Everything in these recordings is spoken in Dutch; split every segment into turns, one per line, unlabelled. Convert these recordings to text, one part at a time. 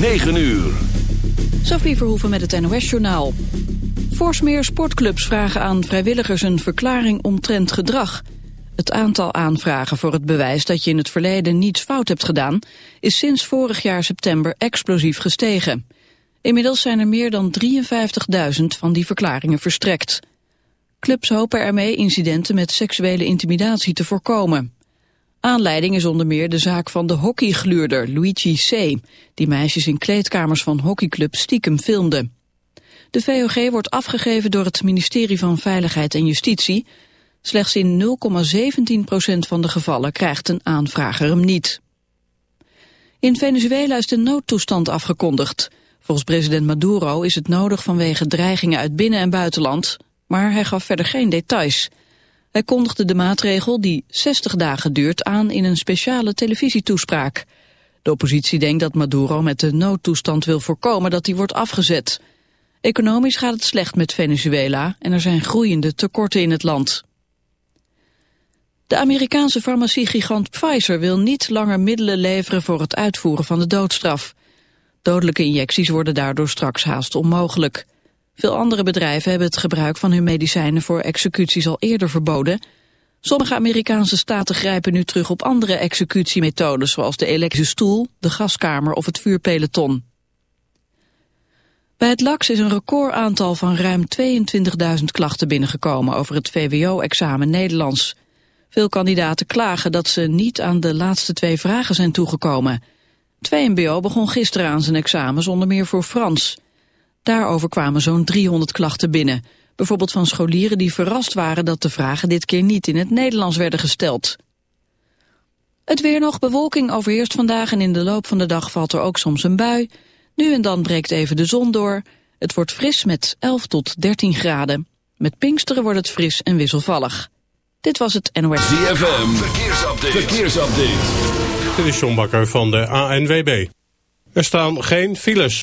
9 uur.
Sophie Verhoeven met het NOS-journaal. Forsmeer sportclubs vragen aan vrijwilligers een verklaring omtrent gedrag. Het aantal aanvragen voor het bewijs dat je in het verleden niets fout hebt gedaan... is sinds vorig jaar september explosief gestegen. Inmiddels zijn er meer dan 53.000 van die verklaringen verstrekt. Clubs hopen ermee incidenten met seksuele intimidatie te voorkomen. Aanleiding is onder meer de zaak van de hockeygluurder Luigi C., die meisjes in kleedkamers van hockeyclub stiekem filmde. De VOG wordt afgegeven door het ministerie van Veiligheid en Justitie. Slechts in 0,17% van de gevallen krijgt een aanvrager hem niet. In Venezuela is de noodtoestand afgekondigd. Volgens president Maduro is het nodig vanwege dreigingen uit binnen- en buitenland, maar hij gaf verder geen details. Hij kondigde de maatregel, die 60 dagen duurt, aan in een speciale televisietoespraak. De oppositie denkt dat Maduro met de noodtoestand wil voorkomen dat die wordt afgezet. Economisch gaat het slecht met Venezuela en er zijn groeiende tekorten in het land. De Amerikaanse farmaciegigant Pfizer wil niet langer middelen leveren voor het uitvoeren van de doodstraf. Dodelijke injecties worden daardoor straks haast onmogelijk. Veel andere bedrijven hebben het gebruik van hun medicijnen voor executies al eerder verboden. Sommige Amerikaanse staten grijpen nu terug op andere executiemethodes... zoals de elektrische stoel, de gaskamer of het vuurpeloton. Bij het LAX is een recordaantal van ruim 22.000 klachten binnengekomen... over het VWO-examen Nederlands. Veel kandidaten klagen dat ze niet aan de laatste twee vragen zijn toegekomen. 2MBO begon gisteren aan zijn examen zonder meer voor Frans... Daarover kwamen zo'n 300 klachten binnen. Bijvoorbeeld van scholieren die verrast waren dat de vragen dit keer niet in het Nederlands werden gesteld. Het weer nog, bewolking overheerst vandaag en in de loop van de dag valt er ook soms een bui. Nu en dan breekt even de zon door. Het wordt fris met 11 tot 13 graden. Met Pinksteren wordt het fris en wisselvallig. Dit was het NOS.
ZFM, verkeersupdate. verkeersupdate.
Dit is John Bakker van de ANWB. Er staan geen files.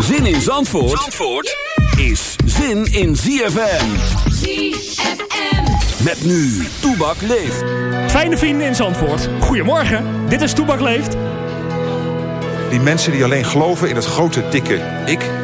Zin in Zandvoort, Zandvoort is zin in ZFM.
ZFM.
Met nu, Toebak leeft.
Fijne vrienden in Zandvoort. Goedemorgen, dit is Toebak Leeft.
Die mensen die alleen geloven in het grote, dikke ik...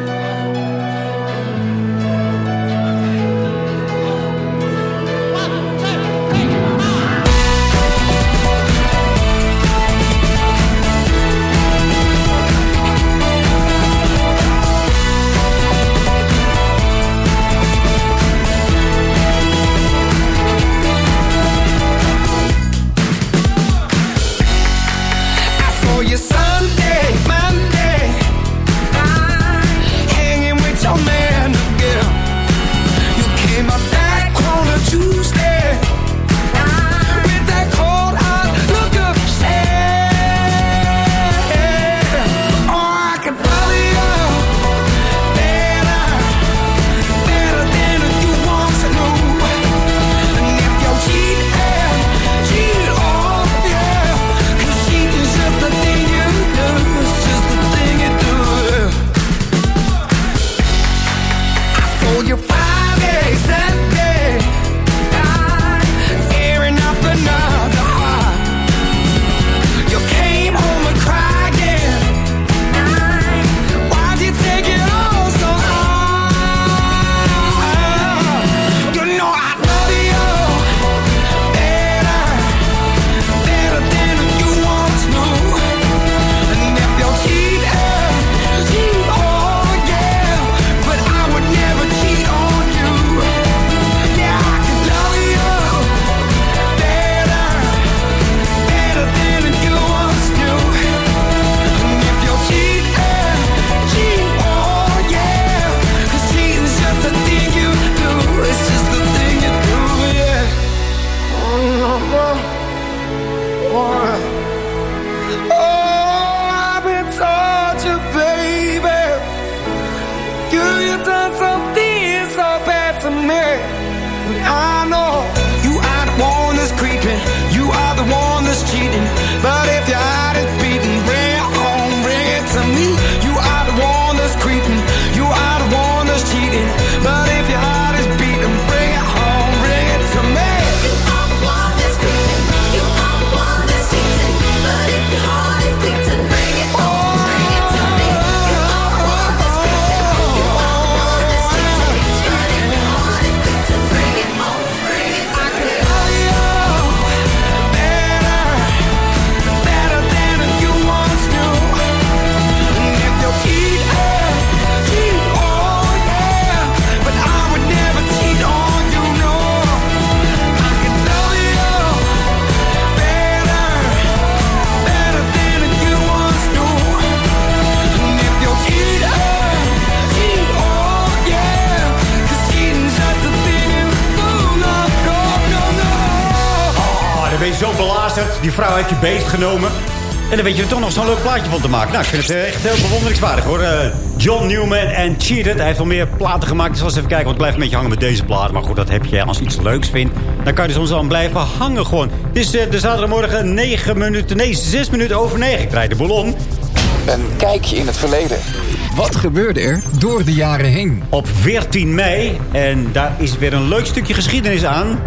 Die vrouw heeft je beest genomen. En dan weet je er toch nog zo'n leuk plaatje van te maken. Nou, ik vind het eh, echt heel bewonderingswaardig hoor. Eh, John Newman en Cheated. Hij heeft al meer platen gemaakt. Dus eens even kijken, want ik blijf een beetje hangen met deze plaat. Maar goed, dat heb je als je iets leuks vindt. Dan kan je er soms aan blijven hangen gewoon. Het is uh, de zaterdagmorgen 9 minuten, nee 6 minuten over 9. Ik draai de ballon.
Een kijkje in het verleden.
Wat gebeurde er door de jaren heen?
Op 14 mei, en daar is weer een leuk stukje geschiedenis aan.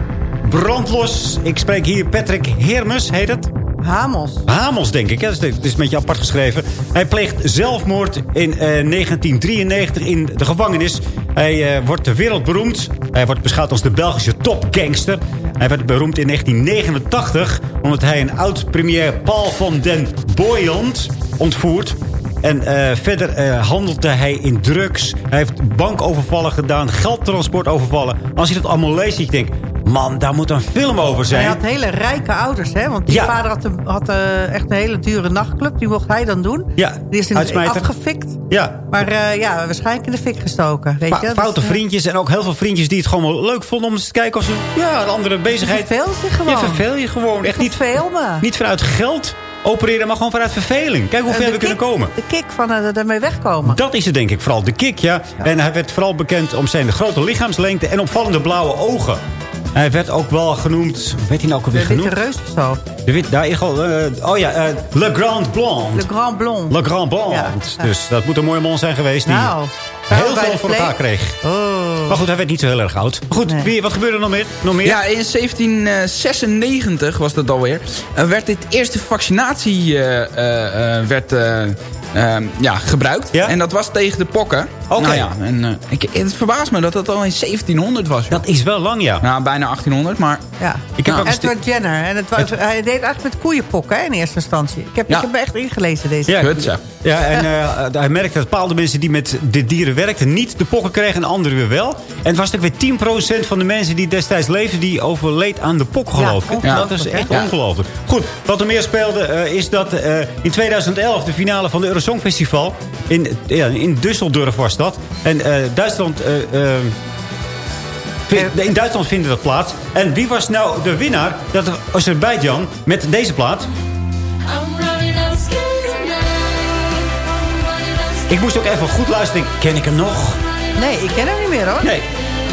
Brandlos. Ik spreek hier Patrick Hermes, heet het?
Hamels.
Hamels, denk ik. Het is een beetje apart geschreven. Hij pleegt zelfmoord in uh, 1993 in de gevangenis. Hij uh, wordt wereldberoemd. Hij wordt beschouwd als de Belgische topgangster. Hij werd beroemd in 1989... omdat hij een oud-premier Paul van den Boyant ontvoert. En uh, verder uh, handelde hij in drugs. Hij heeft bankovervallen gedaan, geldtransport overvallen. Als je dat allemaal leest, ik denk... Man, daar moet een film over zijn.
Hij had hele rijke ouders, hè? Want die ja. vader had, een, had uh, echt een hele dure nachtclub. Die mocht hij dan doen.
Ja,
Die is in afgefikt.
Ja.
Maar uh, ja, waarschijnlijk in de fik gestoken. Weet je?
Foute dus, vriendjes en ook heel veel vriendjes die het gewoon wel leuk vonden... om eens te kijken of ze ja, een andere bezigheid...
Je verveelt je gewoon.
Je verveel je gewoon. Echt niet,
me.
niet vanuit geld opereren, maar gewoon vanuit verveling. Kijk hoe ver we
kick,
kunnen komen.
De kick van uh, ermee wegkomen.
Dat is het denk ik, vooral de kick, ja. ja. En hij werd vooral bekend om zijn grote lichaamslengte en opvallende blauwe ogen. Hij werd ook wel genoemd... Weet hij nou ook alweer genoemd?
De Witte Reus of zo.
De wit, daar, uh, oh ja, uh, Le Grand Blond.
Le Grand Blond.
Le Grand Blond. Ja. Dus dat moet een mooie man zijn geweest. Die
nou,
heel veel voor elkaar kreeg.
Oh.
Maar goed, hij werd niet zo heel erg oud. Goed, nee. wie, wat gebeurde er nog meer? nog meer?
Ja, in 1796 was dat alweer. Uh, werd dit eerste vaccinatie werd, uh, ja, gebruikt.
Ja?
En dat was tegen de pokken.
Oké.
Nou ja, en, uh, ik, het verbaast me dat dat al in 1700 was.
Joh. Dat is wel lang, ja.
Nou, bijna 1800, maar...
Ja.
Ik heb
nou, Edward Jenner. En het was, het... Hij deed eigenlijk met koeienpokken hè, in eerste instantie. Ik heb, ja. ik heb echt ingelezen deze
ja,
Goed, ja.
ja, en uh, hij merkte dat bepaalde mensen die met de dieren werkten... niet de pokken kregen en anderen weer wel. En het was ook weer 10% van de mensen die destijds leefden... die overleed aan de pok, geloof ik.
Ja,
dat is echt ongelooflijk. Goed, wat er meer speelde uh, is dat uh, in 2011... de finale van de Eurosong Festival in, ja, in Düsseldorf was dat. En uh, Duitsland... Uh, uh, in Duitsland vinden dat plaats. En wie was nou de winnaar? Dat was Azerbeidzjan met deze plaat. Ik moest ook even goed luisteren. Ken ik hem nog?
Nee, ik ken hem niet meer hoor.
Nee.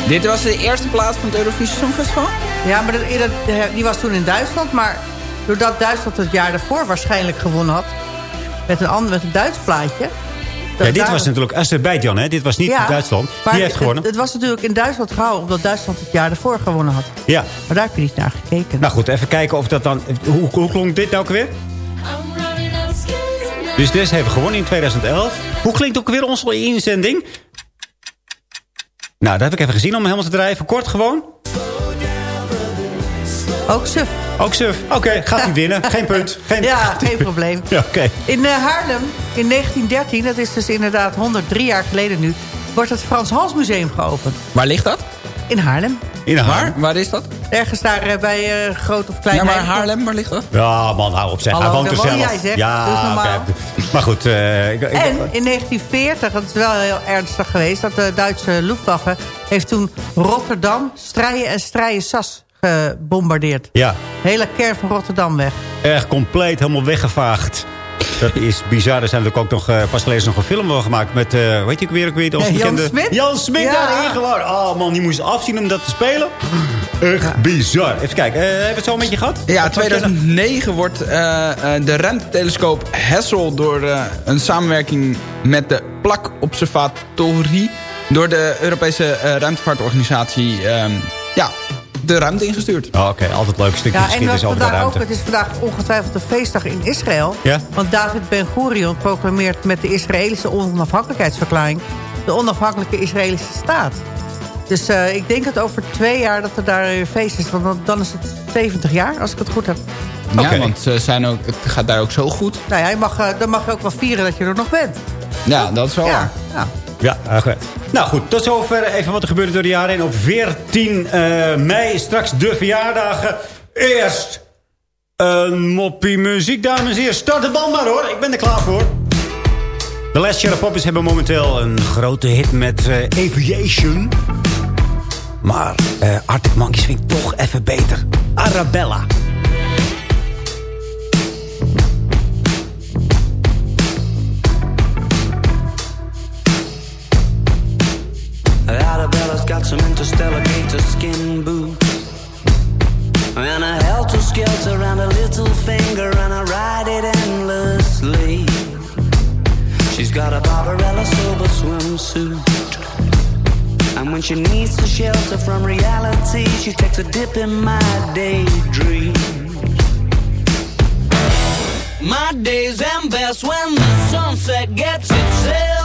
Dit was de eerste plaats van het Eurovisie Songfestival?
Ja, maar dat, dat, die was toen in Duitsland. Maar doordat Duitsland het jaar daarvoor waarschijnlijk gewonnen had... met een, ander, met een Duits plaatje...
Ja, dit was natuurlijk Azerbeidzjan, hè? Dit was niet ja, Duitsland. Die heeft gewonnen.
Het, het, was natuurlijk in Duitsland gehouden, omdat Duitsland het jaar ervoor gewonnen had.
Ja.
Maar daar heb je niet naar gekeken.
Nou goed, even kijken of dat dan... Hoe, hoe klonk dit nou weer? Dus deze hebben gewonnen in 2011. Hoe klinkt ook weer onze inzending? Nou, dat heb ik even gezien om helemaal te drijven. Kort gewoon.
Ook suf.
Ook suf. Oké, okay, gaat hij winnen. Geen punt. Geen,
ja, geen probleem.
Ja, okay.
In uh, Haarlem, in 1913, dat is dus inderdaad 103 jaar geleden nu... wordt het Frans Hals Museum geopend.
Waar ligt dat?
In Haarlem.
In Haarlem?
Waar? Waar is dat?
Ergens daar uh, bij uh, Groot of Klein
Ja, maar Haarlem, waar ligt dat?
Ja, man, hou op zeg.
Hallo,
Hij woont er zelf.
jij.
Ja,
dat is normaal.
Okay. Maar goed. Uh, ik, ik,
en in 1940, dat is wel heel ernstig geweest... dat de Duitse Luftwaffe heeft toen Rotterdam, Strijen en Strijen-Sas gebombardeerd.
Ja.
De hele kern van Rotterdam weg.
Echt compleet, helemaal weggevaagd. Dat is bizar. Er zijn natuurlijk ook nog uh, pas geleden nog een film gemaakt met, uh, weet je weer, ik weet onze bekende...
Jan Smit?
Jan Smit
ja.
daarin gewoon. Oh man, die moest afzien om dat te spelen. Echt ja. bizar. Even kijken, uh, hebben we het zo een beetje gehad?
Ja, 2009 wordt de ruimtetelescoop Hessel door een samenwerking met de Plak Observatorie door de Europese ruimtevaartorganisatie ja, de ruimte ingestuurd.
Oh, Oké, okay. altijd leuk stukje
ja,
geschiedenis over de ruimte.
Ook, het is vandaag ongetwijfeld een feestdag in Israël.
Ja?
Want David Ben-Gurion proclameert met de Israëlische onafhankelijkheidsverklaring... de onafhankelijke Israëlische staat. Dus uh, ik denk dat over twee jaar dat er daar een feest is. Want dan is het 70 jaar, als ik het goed heb.
Ja, okay. want uh, zijn ook, het gaat daar ook zo goed.
Nou ja, je mag, uh, dan mag je ook wel vieren dat je er nog bent.
Ja, dat is wel
ja,
waar.
Ja.
Ja, goed. Nou goed, tot zover even wat er gebeurde door de jaren heen. Op 14 uh, mei, straks de verjaardagen. Eerst een moppie muziek, dames en heren. Start de bal maar hoor, ik ben er klaar voor. De Last Share Poppers hebben momenteel een grote hit met uh, Aviation. Maar uh, Arctic Monkeys vind ik toch even beter. Arabella.
got some interstellar gator skin boots. And a helter skelter and a little finger, and I ride it endlessly. She's got a Barbarella silver swimsuit. And when she needs to shelter from reality, she takes a dip in my daydream. My days end best when the sunset gets itself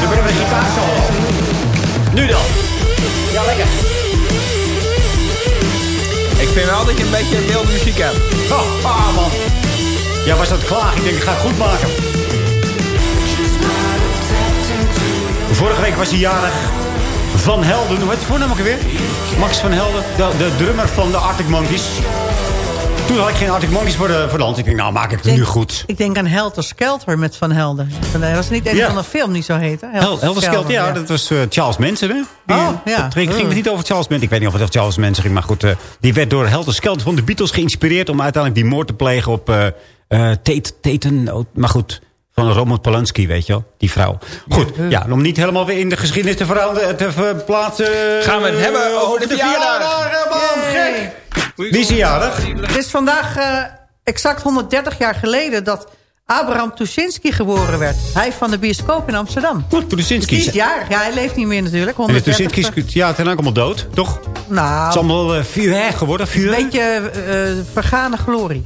Nu ben ik met gitaar zo. Nu dan. Ja, lekker.
Ik vind wel dat je een beetje wilde muziek hebt.
Oh, ah, man. Ja, was dat klaar? Ik denk, ik ga het goed maken. Vorige week was hij jarig. Van Helden. Hoe heet hij voornaam ook alweer? Max van Helden. De, de drummer van de Arctic Monkeys. Toen had ik geen Arctic Monkeys voor de, voor de hand. Ik denk, nou maak ik het nu goed.
Ik denk aan Helter Skelter met Van Helden. Dat was niet een
Ja.
van de film die zo heette.
Hel- Helder Skelter, ja, dat was eh, Charles Manson, hè? Die,
Oh, ja.
Het ging, het niet over Charles Manson. Ik weet niet of het over Charles Manson ging, maar goed. eh, die werd door Helder Skelter van de Beatles geïnspireerd... om uiteindelijk die moord te plegen op eh, Tate, Taten. oh, Maar goed, van Roman Polanski, weet je wel. Die vrouw. Goed, ja, om niet helemaal weer in de geschiedenis te, veranderen, te verplaatsen...
Gaan we het hebben over de verjaardag.
verjaardag, man, gek! Wie is jarig?
Het is vandaag eh, exact 130 jaar geleden dat Abraham Tuschinski geboren werd. Hij van de bioscoop in Amsterdam.
Goed, Tuschinski.
Is jarig. Ja, hij leeft niet meer natuurlijk.
En de
130
Tuschinski's, ja, het zijn ook allemaal dood, toch? Het
Nou,
is allemaal uh, vuur geworden, vuur.
een beetje eh, vergane glorie.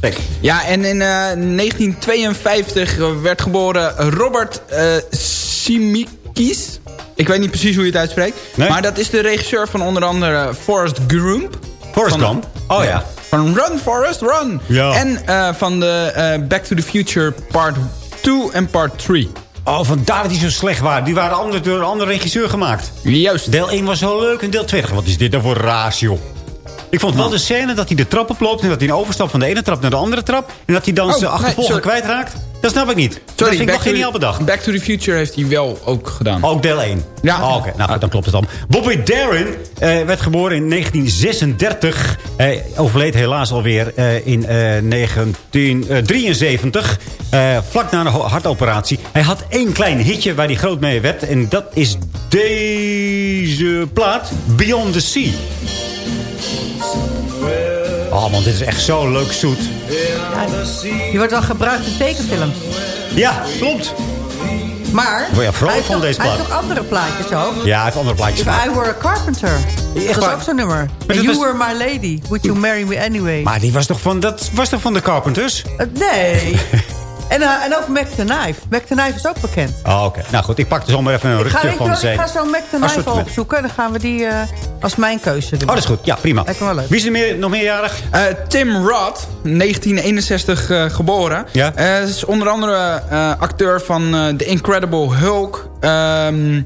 Kijk.
Ja, en in eh, 1952 werd geboren Robert eh Simikis. Ik weet niet precies hoe je het uitspreekt.
Nee?
Maar dat is de regisseur van onder andere Forrest Gump.
Forrest Gump? Oh ja.
Van Run Forrest Run.
Ja.
En eh, van de eh, Back to the Future Part 2 en Part 3.
Oh, vandaar dat die zo slecht waren. Die waren ander, door een andere regisseur gemaakt.
Juist.
Deel 1 was zo leuk en deel 2... Wat is dit dan voor raas, joh? Ik vond wel de scène dat hij de trap oploopt... en dat hij een overstap van de ene trap naar de andere trap... en dat hij dan
Oh,
zijn achtervolger kwijtraakt. Dat snap ik niet. dat
Sorry,
vind ik wel geniaal
the-
bedacht.
Back to the Future heeft hij wel ook gedaan.
Ook deel 1?
Ja.
Oh, Oké, nou goed, dan klopt het dan. Bobby Darin eh, werd geboren in 1936. Hij overleed helaas alweer eh, in eh, 1973. eh, vlak na een hartoperatie. Hij had één klein hitje waar hij groot mee werd. En dat is deze plaat. Beyond the Sea. Oh man, dit is echt zo leuk zoet.
Die wordt wel gebruikt in tekenfilms.
Ja, klopt.
Maar
Word je vrolijk van deze
Hij heeft
plaat?
nog andere plaatjes ook.
Ja, hij heeft andere plaatjes
If. I Were a Carpenter. dat is
waar?
ook zo'n nummer.
dat
you
was-
Were My Lady. Would You Marry Me Anyway?
Maar die was toch van, dat was toch van de Carpenters?
Eh, nee. En, eh, en ook Mac the Knife. Mac the Knife is ook bekend.
Oh, oké. Nou goed, ik pak dus zomaar even een
ik,
van
ik ga zo Mac the Knife opzoeken. En dan gaan we die eh, als mijn keuze doen.
Oh, dat is goed. Ja, prima.
Lijkt me wel leuk.
Wie is er meer, nog meerjarig?
Eh, Tim Roth, 1961 eh, geboren.
Ja.
Eh, is onder andere eh, acteur van eh, The Incredible Hulk. ehm,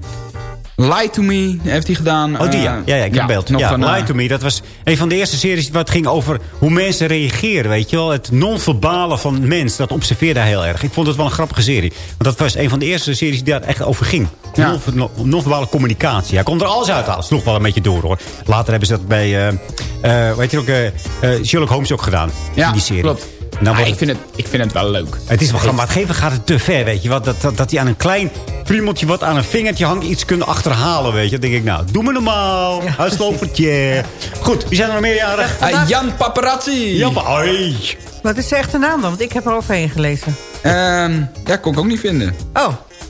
Lie to Me heeft hij gedaan.
Oh, die ja.
Eh,
Ja, ja ik heb beeld.
nog
Ja,
van, eh,
Lie to Me. Dat was een van de eerste series wat ging over hoe mensen reageren. Weet je wel? Het non-verbale van mens. Dat observeerde hij heel erg. Ik vond het wel een grappige serie. Want dat was een van de eerste series die daar echt over ging.
Ja.
Non- non- Non-verbale communicatie. Hij kon er alles uit halen. Sloeg wel een beetje door hoor. Later hebben ze dat bij eh eh, weet je ook, eh, Sherlock Holmes ook gedaan.
Ja,
in die serie.
klopt.
Dan
Ah, ik, vind het, ik vind het wel leuk.
het is wel grappig, maar op een gegeven moment gaat het te ver, weet je. Wat, dat, dat, dat hij aan een klein friemeltje wat aan een vingertje hangt iets kunnen achterhalen, weet je. Dan denk ik, nou, doe me normaal. Ja, Huislopertje. Goed, wie zijn er nog meerjarig?
Eh, Jan Paparazzi.
Jan, oi.
Wat is de echte naam dan? Want ik heb er overheen gelezen.
Ehm, ja, kon ik ook niet vinden.
Oh,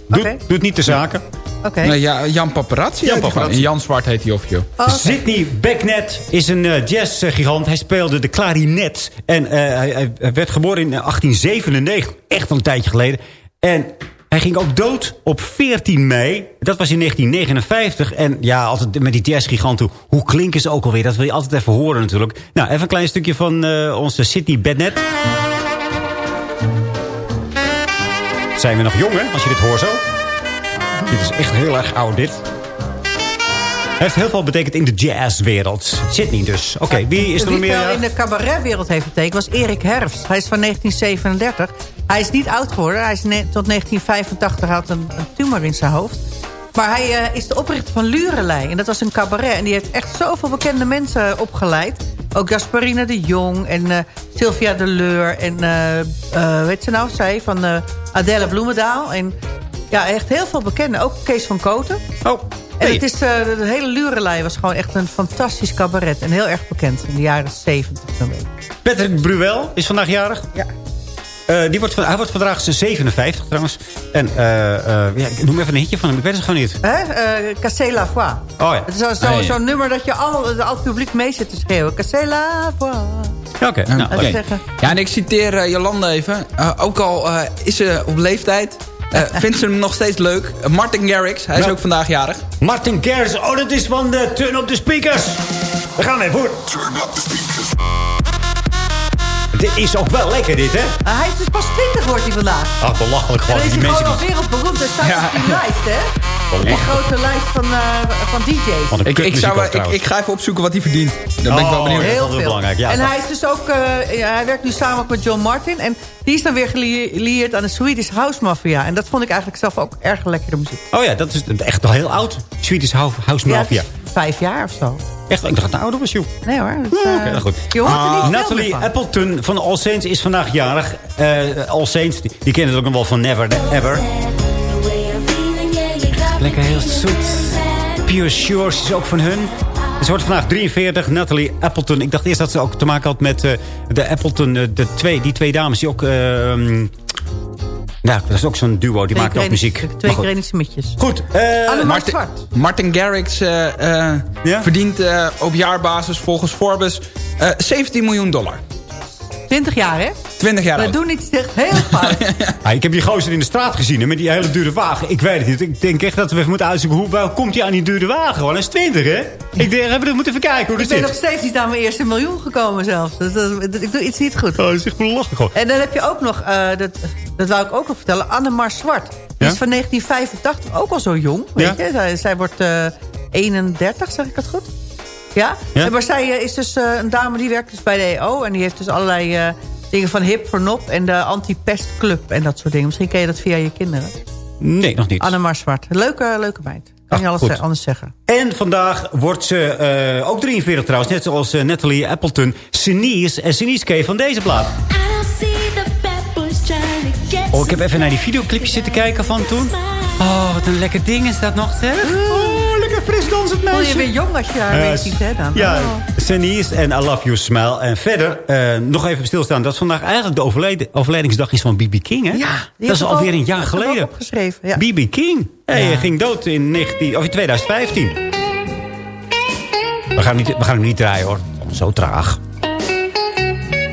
Doe,
oké.
doe het niet de zaken.
Oké.
Nee, ja, Jan Paparazzi.
Jan Paparazzi.
Jan Zwart heet hij of joh.
Oh.
Sidney Becknet is een eh, jazzgigant. Hij speelde de klarinet. En eh, hij, hij- werd geboren in 1897. Echt al een tijdje geleden. En hij ging ook dood op 14 mei. Dat was in 1959. En ja, altijd met die jazzgiganten. Hoe klinken ze ook alweer? Dat wil je altijd even horen natuurlijk. Nou, even een klein stukje van eh, onze Sidney Becknet. Zijn we nog jong, hè? Als je dit hoort zo. Dit is echt heel erg oud, dit. Heeft heel veel betekend in de jazzwereld. Sydney dus. Oké, wie is er nog
Wie
meer?
veel in de cabaretwereld heeft betekend was Erik Herfst. Hij is van 1937. Hij is niet oud geworden. Hij is tot 1985 had een, een tumor in zijn hoofd. Maar hij eh, is de oprichter van Lurelei. En dat was een cabaret. En die heeft echt zoveel bekende mensen opgeleid. Ook Gasparine de Jong en eh, Sylvia de Leur. En eh eh, weet ze nou, zij van eh, Adèle Bloemendaal. En ja, echt heel veel bekenden. Ook Kees van Koten.
Oh,
En het is, de hele Lurelei was gewoon echt een fantastisch cabaret. En heel erg bekend in de jaren 70 zo'n beetje.
Patrick Bruel is vandaag jarig.
Ja.
Die wordt, van- hij wordt vandaag 57 trouwens. En ja, ik noem even een hitje van hem. Ik weet het gewoon niet.
Hè? Cassé la Voix.
Oh ja.
Het is zo- zo-
Ah, ja.
zo'n nummer dat je al, al het publiek mee zit te schreeuwen. Cassé la Voix.
Ja, Oké, nou,
zeggen.
Ja, en ik citeer eh, Jolanda even. Eh, ook al eh, is ze op leeftijd, eh, vindt ze hem nog steeds leuk. Martin Garrix, hij is
Ja.
ook vandaag jarig.
Martin Gers. Oh, dat is van de Turn Up The Speakers. We gaan even voor. Dit is ook wel lekker, dit, hè?
Ah, hij is dus pas 20 wordt hij vandaag.
Ach, belachelijk gewoon.
is
Die
hij
mensen
gewoon al wereldberoemd. Hij staat
Ja.
op die lijst, hè? Die
Belachelijk.
grote lijst van, eh, van DJ's.
Een
Ik, ik,
kutmuziek
zou,
ook
ik, ga even opzoeken wat hij verdient. Dan ben ik wel
Oh,
benieuwd.
Heel
dat is
veel.
belangrijk, ja.
en hij is dus ook, eh, hij werkt nu samen ook met John Martin. En die is dan weer gelieerd aan de Swedish House Mafia. En dat vond ik eigenlijk zelf ook erg lekkere muziek.
Oh ja, dat is echt al heel oud. Swedish House
Ja,
Mafia.
vijf jaar of zo.
Echt, ik dacht dat het ouder was, joh.
Nee hoor. is,
Oh,
eh,
Oké, nou goed.
Je hoort er niet veel meer
Natalie
van.
Appleton van All Saints is vandaag jarig. Eh All Saints, die, die kennen het ook nog wel van Never Ever. Lekker heel zoet. Pure Shores is ook van hun. Ze wordt vandaag 43, Natalie Appleton. Ik dacht eerst dat ze ook te maken had met eh, de Appleton, de twee, die twee dames die ook... nou, dat is ook zo'n duo, die maken ook muziek.
Twee. Granny Smitjes.
Goed, eh,
Annemarie
Martin,
Zwart.
Martin Garrix eh, eh,
Ja?
verdient eh, op jaarbasis volgens Forbes eh, 17 miljoen dollar.
20 jaar, hè?
20 jaar
We
oud.
doen iets echt heel fout.
Ah, ik heb die gozer in de straat gezien hè, met die hele dure wagen. Ik weet het niet. Ik denk echt dat we even moeten uitzoeken hoe waar komt hij aan die dure wagen. Want hij is 20, hè? Ik denk, we moeten even kijken hoe
ik ben nog steeds niet aan mijn eerste miljoen gekomen zelfs. Dus dat- dat- ik doe iets niet goed.
Oh, dat is echt belachelijk gewoon.
En dan heb je ook nog, eh, dat, dat wou ik ook nog vertellen, Annemar Zwart. Die
Ja?
is van 1985, ook al zo jong. Weet
Ja?
je? Zij, zij wordt eh 31, zeg ik dat goed? Ja? Maar zij eh, is dus eh, een dame die werkt dus bij de EO. En die heeft dus allerlei eh, dingen van Hip voor Nop en de Anti-Pest Club en dat soort dingen. Misschien ken je dat via je kinderen.
Nee, nog niet.
Annemar Zwart. Leuke, leuke meid. Kan je
Ach,
alles
goed.
eh, anders zeggen.
En vandaag wordt ze eh, ook 43 trouwens. Net zoals eh, Natalie Appleton. Senies. En Senies je van deze plaat. Oh, ik heb even naar die videoclipjes zitten kijken van toen. Oh, wat een lekker ding is dat nog, zeg. Oh,
Voel
meisje.
je weer jong als je haar weer ziet, hè? Dan.
Ja,
Oh.
Senies en I Love You Smile. En verder, eh, nog even stilstaan. Dat vandaag eigenlijk de overleden, overlijdingsdag is van B.B. King, hè?
Ja,
dat is alweer een jaar
heb ik ook
geleden.
opgeschreven, ja.
B.B. King. Hij
Ja.
eh, ging dood in, 19, of in 2015. We gaan, niet, we gaan hem niet draaien, hoor. Zo traag.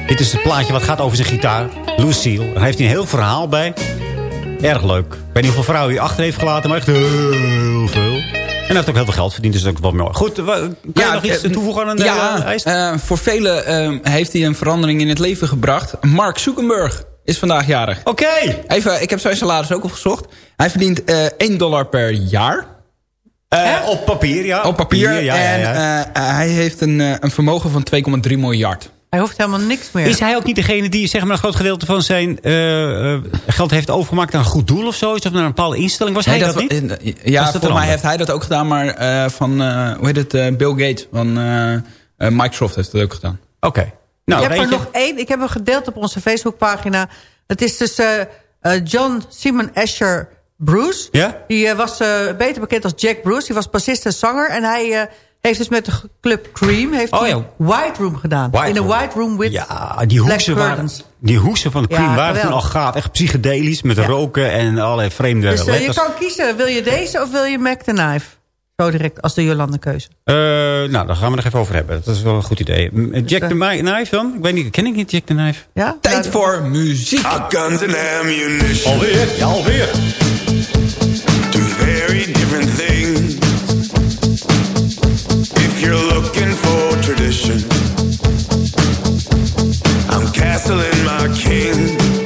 Dit is het plaatje wat gaat over zijn gitaar. Lucille. Daar heeft hij een heel verhaal bij. Erg leuk. Ik weet niet hoeveel vrouwen hij achter heeft gelaten, maar echt heel veel. En hij heeft ook heel veel geld verdiend, dus dat is ook wel mooi. Goed, kan je nog iets
eh,
toevoegen aan de
Ja,
eh,
eh, voor velen heeft hij een verandering in het leven gebracht. Mark Zuckerberg is vandaag jarig.
Oké.
Even, ik heb zijn salaris ook opgezocht. Hij verdient eh 1 dollar per jaar.
Op papier, ja.
Op papier.
ja, ja,
en
ja.
hij heeft een, een vermogen van 2,3 miljard.
Hij hoeft helemaal niks meer.
Is hij ook niet degene die zeg maar, een groot gedeelte van zijn eh, eh, geld heeft overgemaakt aan een goed doel of zo? Of naar een bepaalde instelling? Was hij dat, niet?
eh, Ja, volgens
een
mij heeft hij dat ook gedaan. Maar eh, van, eh, hoe heet het, eh, Bill Gates van Microsoft heeft dat ook gedaan.
Oké. Nou,
ik heb er nog één. Ik heb hem gedeeld op onze Facebookpagina. Het is dus John Simon Asher Bruce.
Ja?
Die was eh, beter bekend als Jack Bruce. Die was bassist en zanger. En hij eh, heeft dus met de club Cream... heeft
Oh, ja.
White Room gedaan.
White
In een. White Room with
Ja, die
black
hoesen, waren,
curtains.
die hoesen van de
Ja,
Cream waren toen al gaaf. Echt psychedelisch, met roken en allerlei vreemde
Dus eh, je kan kiezen. Wil je deze of wil je Mac the Knife? Zo direct als de Jolande keuze.
Eh, nou, daar gaan we nog even over hebben. Dat is wel een goed idee. Eh, Jack
eh,
the Knife dan? Ik weet niet, ken ik niet Jack the Knife?
Ja?
Tijd voor muziek.
guns and ammunition.
Alweer? Ja, alweer.
Two very different things. If you're looking for tradition, I'm castling my king.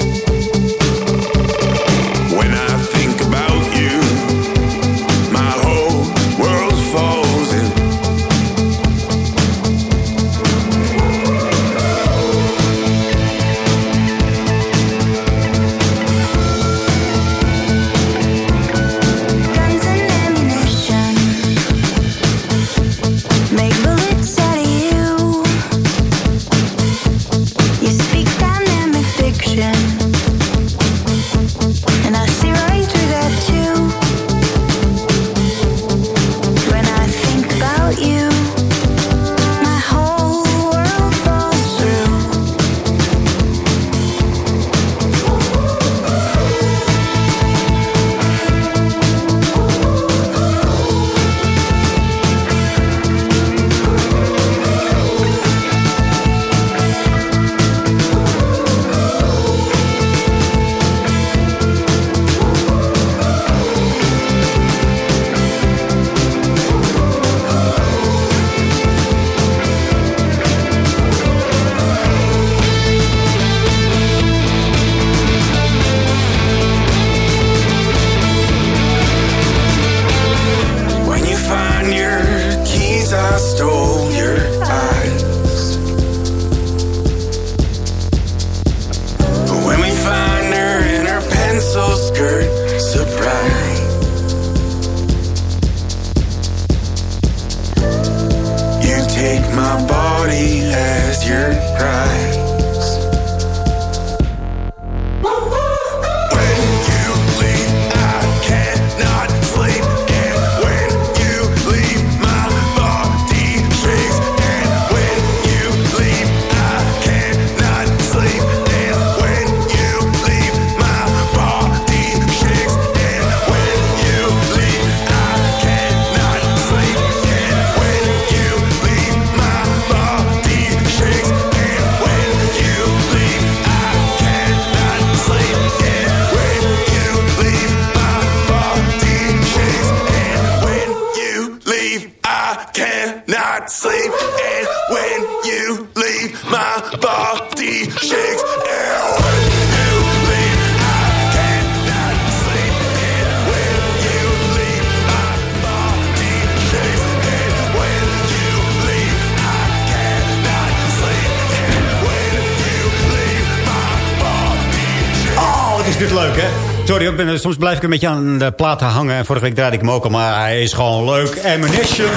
Ik ben, soms blijf ik een beetje aan de platen hangen. En vorige week draaide ik hem ook al, maar hij is gewoon leuk. Ammunition.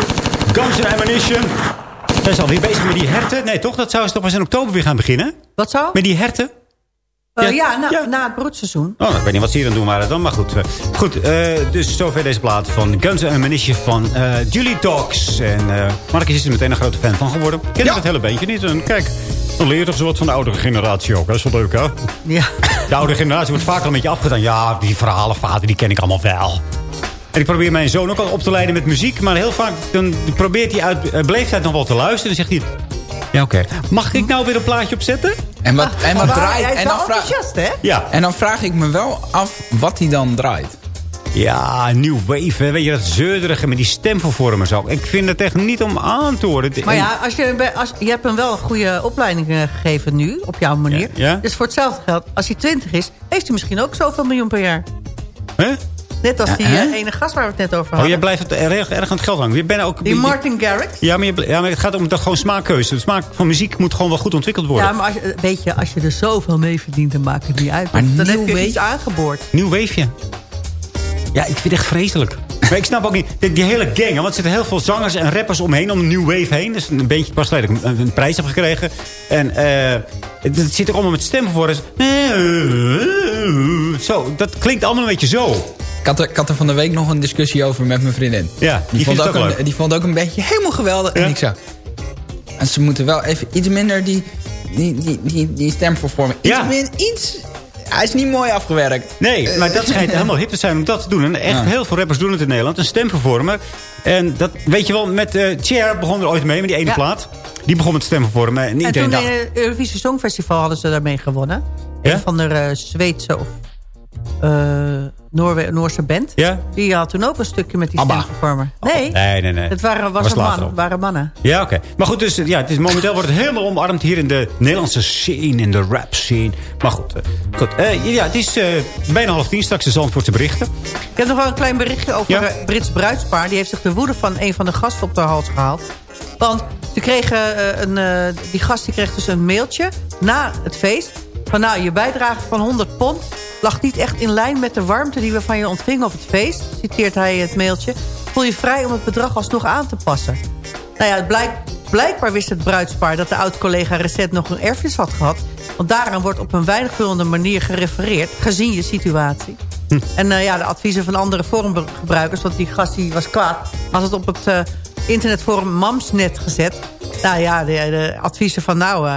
Guns and Ammunition. Zijn ze alweer bezig met die herten? Nee, toch? Dat zouden ze toch pas in oktober weer gaan beginnen?
Wat zo?
Met die herten?
Eh,
Ja,
ja, na,
ja.
na het broedseizoen.
Oh, ik weet niet wat ze hier aan doen waren dan, maar goed. Eh, Goed, eh, dus zover deze plaat van Guns N' Ammunition van eh, Julie Talks. En eh Marcus is er meteen een grote fan van geworden. Ken je
Ja.
het hele beentje niet? En kijk, dan leer je toch zo wat van de oudere generatie ook. Dat is wel leuk, hè?
Ja.
De oude generatie wordt vaak al een beetje afgedaan. Ja, die verhalen, vader, die ken ik allemaal wel. En ik probeer mijn zoon ook al op te leiden met muziek. Maar heel vaak dan probeert hij uit eh, beleefdheid nog wel te luisteren. Dan zegt hij... Ja, oké. Mag ik nou weer een plaatje opzetten?
En wat, en wat
Maar
draait...
Hij is
en, dan vraag,
enthousiast, hè?
Ja.
en dan vraag ik me wel af wat hij dan draait.
Ja, New Wave. hè. Weet je, dat zeurderige met die stemvervormen zo. Ik vind het echt niet om aan te horen.
Maar ja, als je, als, je hebt hem wel een goede opleiding eh, gegeven nu, op jouw manier.
Ja, ja.
Dus voor hetzelfde geld, als hij 20 is, heeft hij misschien ook zoveel miljoen per jaar.
Hè?
Net als die eh, ene gast waar we het net over
Oh,
hadden.
jij blijft het erg, erg aan het geld hangen. Je bent ook,
Die Martin Garrix.
Ja maar, je, ja, maar het gaat om dat gewoon smaakkeuze. De smaak van muziek moet gewoon wel goed ontwikkeld worden.
Ja, maar als weet je, als je er zoveel mee verdient, dan maakt het niet uit.
Maar
dan heb je iets aangeboord.
Nieuw weefje. Ja, ik vind het echt vreselijk. Maar ik snap ook niet, die, die hele gang, want er zitten heel veel zangers en rappers omheen, om een New Wave heen. Dus een beetje pas geleden dat ik een, een prijs heb gekregen. En eh het zit er allemaal met stemmen voor. Dus, zo, dat klinkt allemaal een beetje zo.
Ik had, er, ik had er van de week nog een discussie over met mijn vriendin.
Ja,
die, vond ook
het ook
een, die vond ook een beetje helemaal geweldig. En ik zo... En ze moeten wel even iets minder die, die, die, die, die stem vervormen. Iets
Ja.
min, iets... Hij is niet mooi afgewerkt.
Nee, maar dat schijnt helemaal hip te zijn om dat te doen. En echt
Ja.
heel veel rappers doen het in Nederland. Een stem vervormen. En dat weet je wel, met eh Cher begon er ooit mee, met die ene
Ja.
plaat. Die begon met stem vervormen. En
En toen
dacht...
in het Eurovisie Songfestival hadden ze daarmee gewonnen.
Ja?
Een van de eh, Zweedse of eh, Noorwe- Noorse band.
Ja?
Die had toen ook een stukje met die
ABBA.
stemvervormer. Nee,
Nee, nee, nee.
het waren, was,
Was
een
later
man,
al.
waren mannen.
Ja, oké. Maar goed, dus, ja, het is, momenteel wordt het helemaal omarmd hier in de Nederlandse scene, in de rap scene. Maar goed, eh, goed. Eh, ja, het is eh, bijna half tien, straks de Zandvoortse berichten.
Ik heb nog wel een klein berichtje over
Ja.
Brits bruidspaar. Die heeft zich de woede van een van de gasten op de hals gehaald. Want ze kregen, een, die gast die kreeg dus een mailtje na het feest. Van nou, je bijdrage van 100 pond lag niet echt in lijn met de warmte die we van je ontvingen op het feest. Citeert hij het mailtje. Voel je vrij om het bedrag alsnog aan te passen. Nou ja, het blijk, blijkbaar wist het bruidspaar dat de oud-collega recent nog een erfenis had gehad. Want daaraan wordt op een weinigvullende manier gerefereerd, gezien je situatie. En eh, ja, de adviezen van andere forumgebruikers, want die gast die was kwaad, had het op het eh, internetforum Mamsnet gezet. Nou ja, de, de adviezen van nou, eh,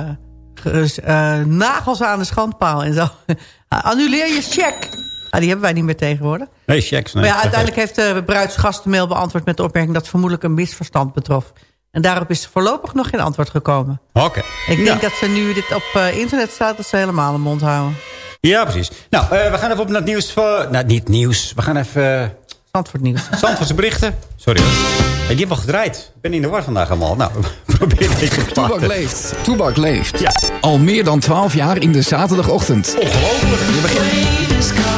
ge- eh, nagels aan de schandpaal en zo. Annuleer je check. Ah, die hebben wij niet meer tegenwoordig.
Nee, checks. Nee.
Maar ja, uiteindelijk heeft de bruidsgast de mail beantwoord met de opmerking dat vermoedelijk een misverstand betrof. En daarop is voorlopig nog geen antwoord gekomen.
Oké.
Ik
Ja.
denk dat ze nu dit op eh, internet staat, dat ze helemaal een mond houden.
Ja, precies. Nou, eh, we gaan even op naar het nieuws. Van, nou, niet nieuws. We gaan even...
Zandvoort nieuws.
Zandvoortse berichten. Sorry hoor. Hey, die hebben al gedraaid. Ik ben in de war vandaag allemaal. Nou, probeer beetje te
Toebak
platen.
leeft. Toebak leeft.
Ja.
Al meer dan 12 jaar in de zaterdagochtend.
Ongelooflijk. Je begint...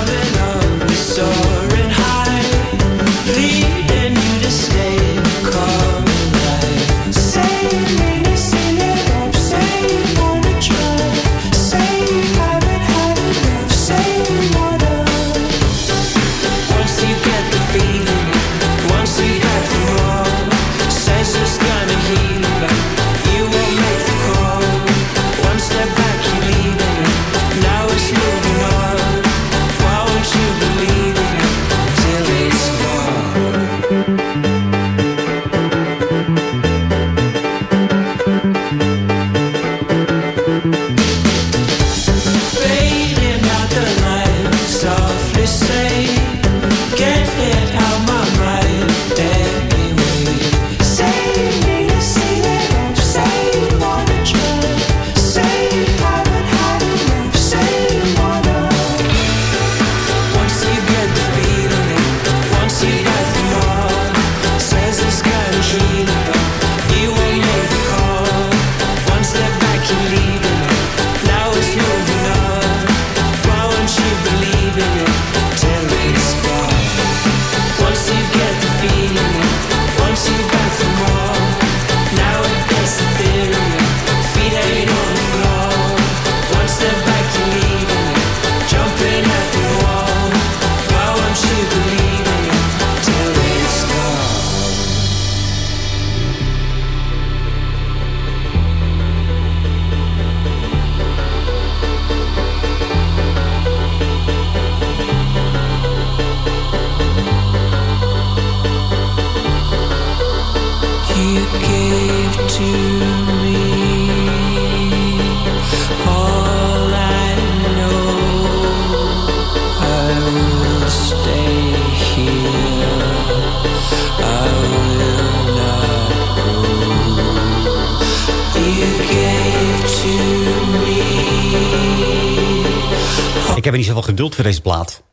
ik heb er niet zoveel geduld voor deze plaat.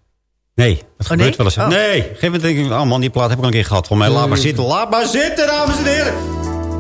Nee, dat gebeurt
nee?
wel eens.
Oh.
Nee, op een gegeven moment denk ik... Oh man, die plaat heb ik al een keer gehad. Van mij, laat maar zitten, laat maar zitten, dames en heren.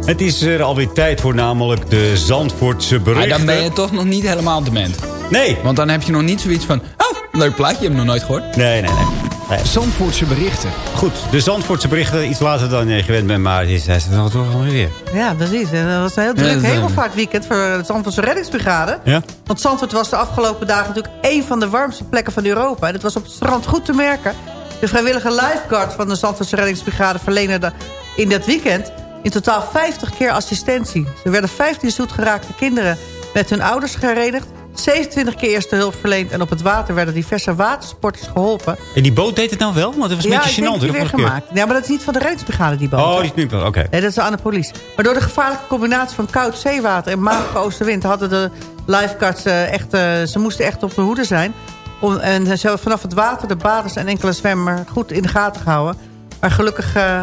Het is er alweer tijd voor namelijk de Zandvoortse
Maar
berichten.
dan ben je toch nog niet helemaal dement.
Nee.
Want dan heb je nog niet zoiets van... Oh, leuk plaatje, je hebt hem nog nooit gehoord.
Nee, nee, nee. Nee.
Zandvoortse berichten.
Goed, de Zandvoortse berichten iets later dan je gewend bent. Maar hij is er dan toch alweer weer.
Ja, precies. En dat was een heel druk
dat is, eh,
hemelvaartweekend voor de Zandvoortse reddingsbrigade.
Ja?
Want Zandvoort was de afgelopen dagen natuurlijk één van de warmste plekken van Europa. En dat was op het strand goed te merken. De vrijwillige lifeguards van de Zandvoortse reddingsbrigade verlenen de- in dat weekend in totaal 50 keer assistentie. Er werden 15 zoetgeraakte kinderen met hun ouders gerenigd. 27 keer eerste hulp verleend en op het water werden diverse watersporters geholpen.
En die boot deed het nou wel? Want het was een
ja,
beetje gênant.
die
hè,
weer gemaakt. Ja, maar dat is niet van de reddingsbrigade die boot.
Oh, die is nu wel, oké.
Nee, dat is aan de politie. Maar door de gevaarlijke combinatie van koud zeewater en matige oostenwind... hadden de lifeguards eh, echt... eh, ze moesten echt op de hoede zijn. Om, en ze hebben vanaf het water de baders en enkele zwemmers goed in de gaten gehouden. Maar gelukkig... eh,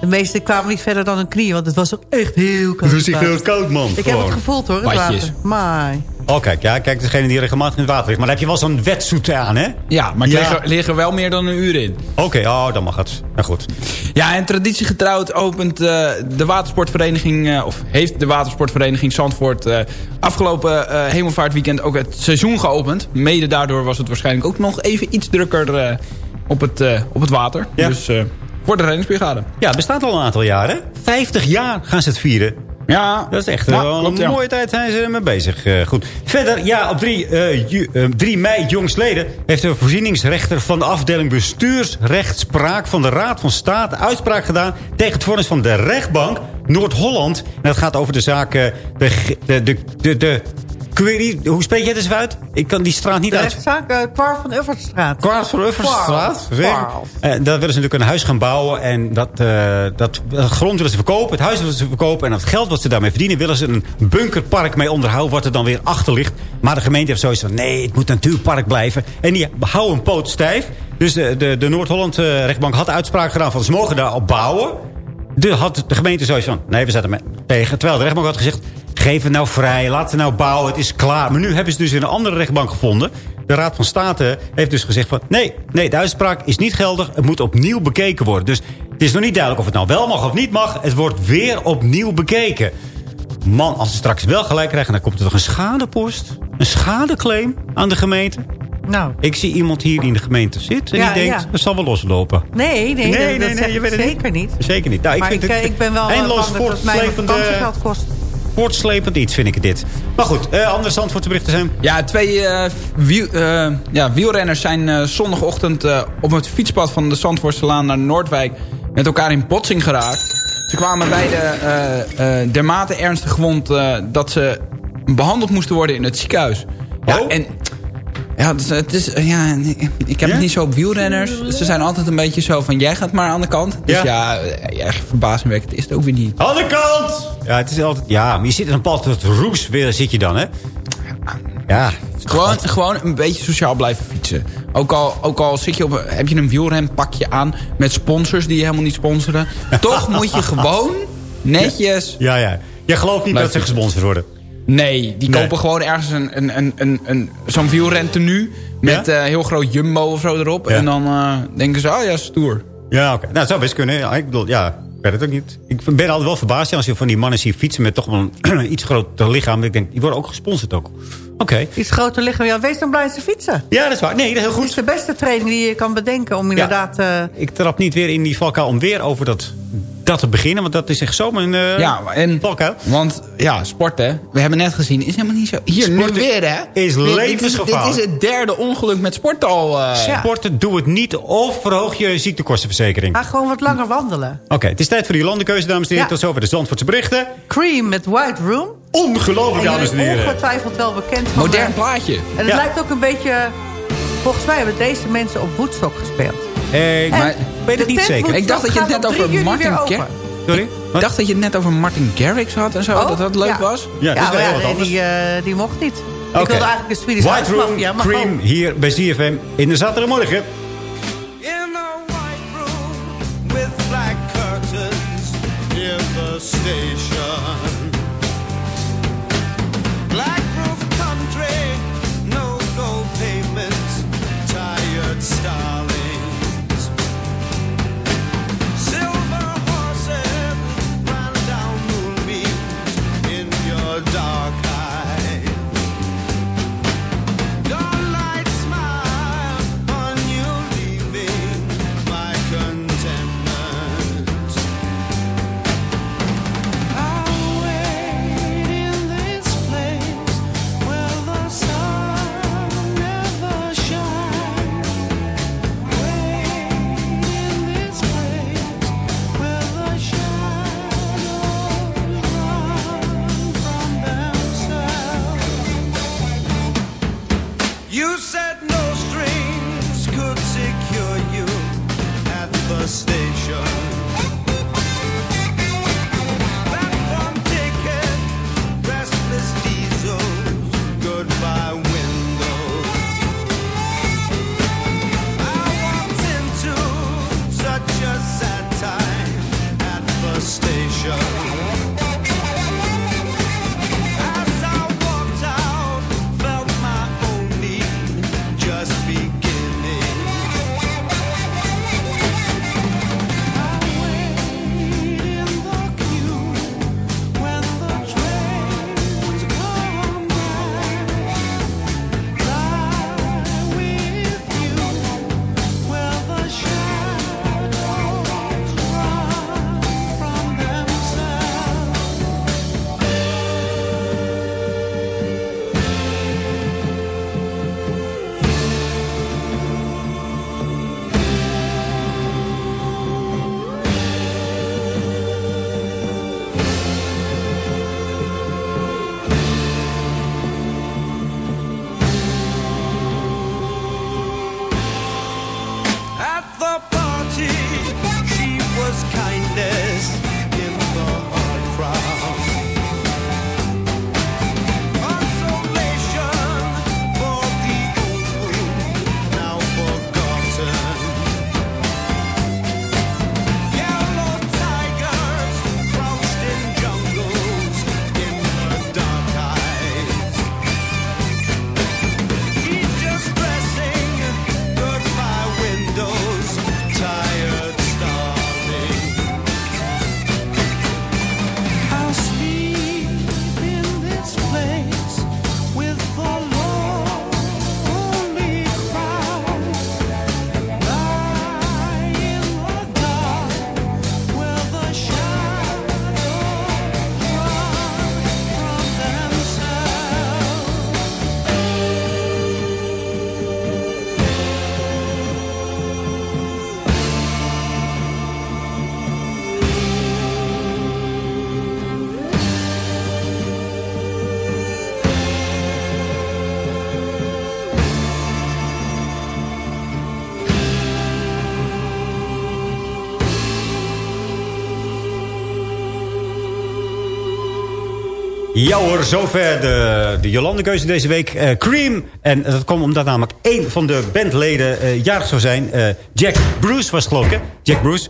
de meesten kwamen niet verder dan hun knieën, want het was ook echt heel koud.
Het is echt heel koud, man.
Ik heb het gevoeld hoor, het
Badjes.
water. Maar...
Oh, kijk, ja, kijk, degene die regelmatig in het water ligt. Maar dan heb je wel zo'n wetsuit aan, hè?
Ja, maar ik
Ja.
lig, er, lig er wel meer dan een uur in.
Oké, oh, dan mag het. Nou goed.
Ja, en traditiegetrouwd opent eh, de watersportvereniging... eh, of heeft de watersportvereniging Zandvoort... eh, afgelopen hemelvaartweekend ook het seizoen geopend. Mede daardoor was het waarschijnlijk ook nog even iets drukker op, het, op het water.
Ja.
Dus voor de reddingsbrigade.
Ja, bestaat al een aantal jaren. 50 jaar gaan ze het vieren.
Ja,
Dat is echt
Ja,
wel
klopt,
een
ja.
mooie tijd zijn ze ermee bezig. Eh, goed. Verder, ja, op 3, eh, ju- eh, 3 mei jongstleden... heeft de voorzieningsrechter van de afdeling bestuursrechtspraak... van de Raad van State uitspraak gedaan... tegen het vonnis van de rechtbank Noord-Holland. En dat gaat over de zaak... eh, de, de, de, de query... Hoe spreek jij eens uit? Ik kan die straat niet
De
uit...
rechtszaak, eh Kwar van Uffertstraat.
Kwaad voor Ufferstraat.
Kwaad.
En daar willen ze natuurlijk een huis gaan bouwen. En dat, eh, dat, dat grond willen ze verkopen. Het huis willen ze verkopen. En dat geld wat ze daarmee verdienen... willen ze een bunkerpark mee onderhouden. Wat er dan weer achter ligt. Maar de gemeente heeft zoiets van... nee, het moet een natuurpark blijven. En die houden een poot stijf. Dus de, de, de Noord-Holland eh, rechtbank had uitspraak gedaan... van ze mogen daar op bouwen. De, had de gemeente zoiets van... nee, we zetten hem tegen. Terwijl de rechtbank had gezegd... geef het nou vrij, laat het nou bouwen, het is klaar. Maar nu hebben ze dus weer een andere rechtbank gevonden. De Raad van State heeft dus gezegd van... nee, nee, de uitspraak is niet geldig. Het moet opnieuw bekeken worden. Dus het is nog niet duidelijk of het nou wel mag of niet mag. Het wordt weer opnieuw bekeken. Man, als ze straks wel gelijk krijgen... dan komt er toch een schadepost? Een schadeclaim aan de gemeente?
Nou,
Ik zie iemand hier die in de gemeente zit... en
Ja,
die denkt,
ja.
dat zal wel loslopen.
nee, nee,
Nee,
dat,
nee,
dat
nee,
zeg
je weet
zeker niet.
Zeker niet. Nou, ik
maar
vind
ik,
het
eh, ik ben wel eh,
eindeloos
bang
voortslepend iets, vind ik dit. Maar goed, eh, andere Zandvoortse berichten zijn...
Ja, twee eh, wiel, eh, ja, wielrenners zijn zondagochtend op het fietspad van de Zandvoortselaan naar Noordwijk met elkaar in botsing geraakt. Ze kwamen beide dermate ernstig gewond dat ze behandeld moesten worden in het ziekenhuis. Ja,
Oh.
en ja, het is, het is, eh, ja, ik heb
Ja?
het niet zo op wielrenners. Ze zijn altijd een beetje zo van, jij gaat maar aan de kant. Dus
Ja.
ja, echt verbazingwekkend is het ook weer niet.
Aan de kant! Ja, het is altijd... Ja, maar je zit in een bepaald soort roes weer, zit je dan, hè? Ja.
Gewoon, gewoon een beetje sociaal blijven fietsen. Ook al, ook al zit je op, heb je een wielrenpakje aan met sponsors die je helemaal niet sponsoren. Toch moet je gewoon netjes...
Ja, ja. Je gelooft niet
Blijf
dat ze gesponsord worden.
Nee, die
Nee.
kopen gewoon ergens een, een, een, een, een, zo'n wielrentenu met
Ja?
eh, heel groot Jumbo of zo erop.
Ja.
En dan eh, denken ze, oh ja, stoer.
Ja, oké. Nou, het zou best kunnen. Ja, ik bedoel, ja, ik weet het ook niet. Ik ben altijd wel verbaasd als je van die mannen ziet fietsen met toch wel een iets groter lichaam. Ik denk, die worden ook gesponsord ook. Oké.
Iets groter lichaam. Ja, wees dan blij ze fietsen.
Ja, dat is waar. Nee, dat is heel
Het is
goed.
de beste training die je kan bedenken om inderdaad... eh,
Ik trap niet weer in die valkuil om weer over dat, dat te beginnen. Want dat is echt zo mijn eh
Ja, en, want ja, sporten, we hebben net gezien, is helemaal niet zo... Hier,
Sporten
nu weer hè.
is
dit
levensgevaarlijk.
Dit is het derde ongeluk met sporten al. eh.
Sporten, doe het niet of verhoog je ziektekostenverzekering.
ga gewoon wat langer wandelen.
Oké, het is tijd voor die landenkeuze, dames en heren.
Ja.
Tot zover de Zandvoortse berichten.
Cream met White Room.
Ongelooflijk, dames en heren.
ongetwijfeld wel bekend van...
Modern plaatje.
En het
Ja.
lijkt ook een beetje... Volgens mij hebben deze mensen op Woodstock gespeeld. En
maar weet het niet zeker.
Ik dacht dat je het net over
3 juni
Martin. Ger-
Sorry?
Ik dacht dat je het net over Martin Garrix had en zo,
Oh,
dat dat leuk
ja.
was.
Ja, dat is
ja,
anders.
die, eh, die mocht niet. Ik wilde eigenlijk de Swedish
White
House
Room,
Mafia, maar
Cream,
gewoon-
hier bij ZFM in de zaterdagmorgen.
In a white room with black curtains in the station.
Ja hoor, zover de, de Jolande-keuze deze week. Eh, Cream. En dat kwam omdat namelijk één van de bandleden eh, jarig zou zijn. Eh, Jack Bruce was het geloof ik? Jack Bruce.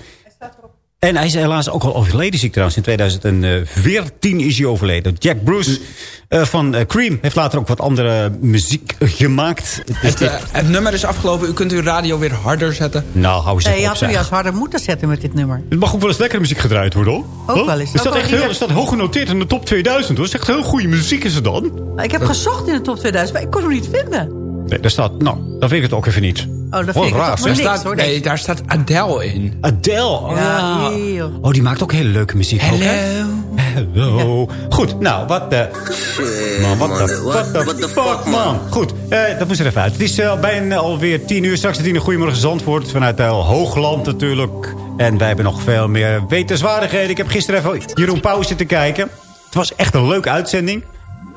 En hij is helaas ook al overleden, zie ik trouwens. In 2014 is hij overleden. Jack Bruce eh, van eh, Cream heeft later ook wat andere muziek gemaakt.
Het, eh, het nummer is afgelopen. U kunt uw radio weer harder zetten.
nou, hou eens
Nee, je
even op,
had hem juist harder moeten zetten met dit nummer.
Het mag ook wel eens lekkere muziek gedraaid worden, hoor.
Ook
Huh?
wel eens.
Staat
Ook
echt heel, het staat hoog genoteerd in de top 2000, hoor. Het is echt heel goede muziek is het dan.
Ik heb gezocht in de top 2000, maar ik kon hem niet vinden.
Nee, daar staat... Nou, dan vind ik het ook even niet.
Oh, dat
Wat
vind ik
raar,
toch niks,
Staat,
hoor.
nee, daar staat Adele in.
Adele. Oh,
Ja,
ja.
eeuw.
oh, die maakt ook hele leuke muziek. ook, hè?
Hello.
Hallo. Goed, nou, wat de... Man, wat de... Wat de fuck, man. Goed, eh, dat moest er even uit. Het is uh, bijna alweer tien uur. Straks de tien uur Goedemorgen Zandvoort. Vanuit uh, Hoogland natuurlijk. En wij hebben nog veel meer wetenswaardigheden. Ik heb gisteren even Jeroen Pauw zitten kijken. Het was echt een leuke uitzending.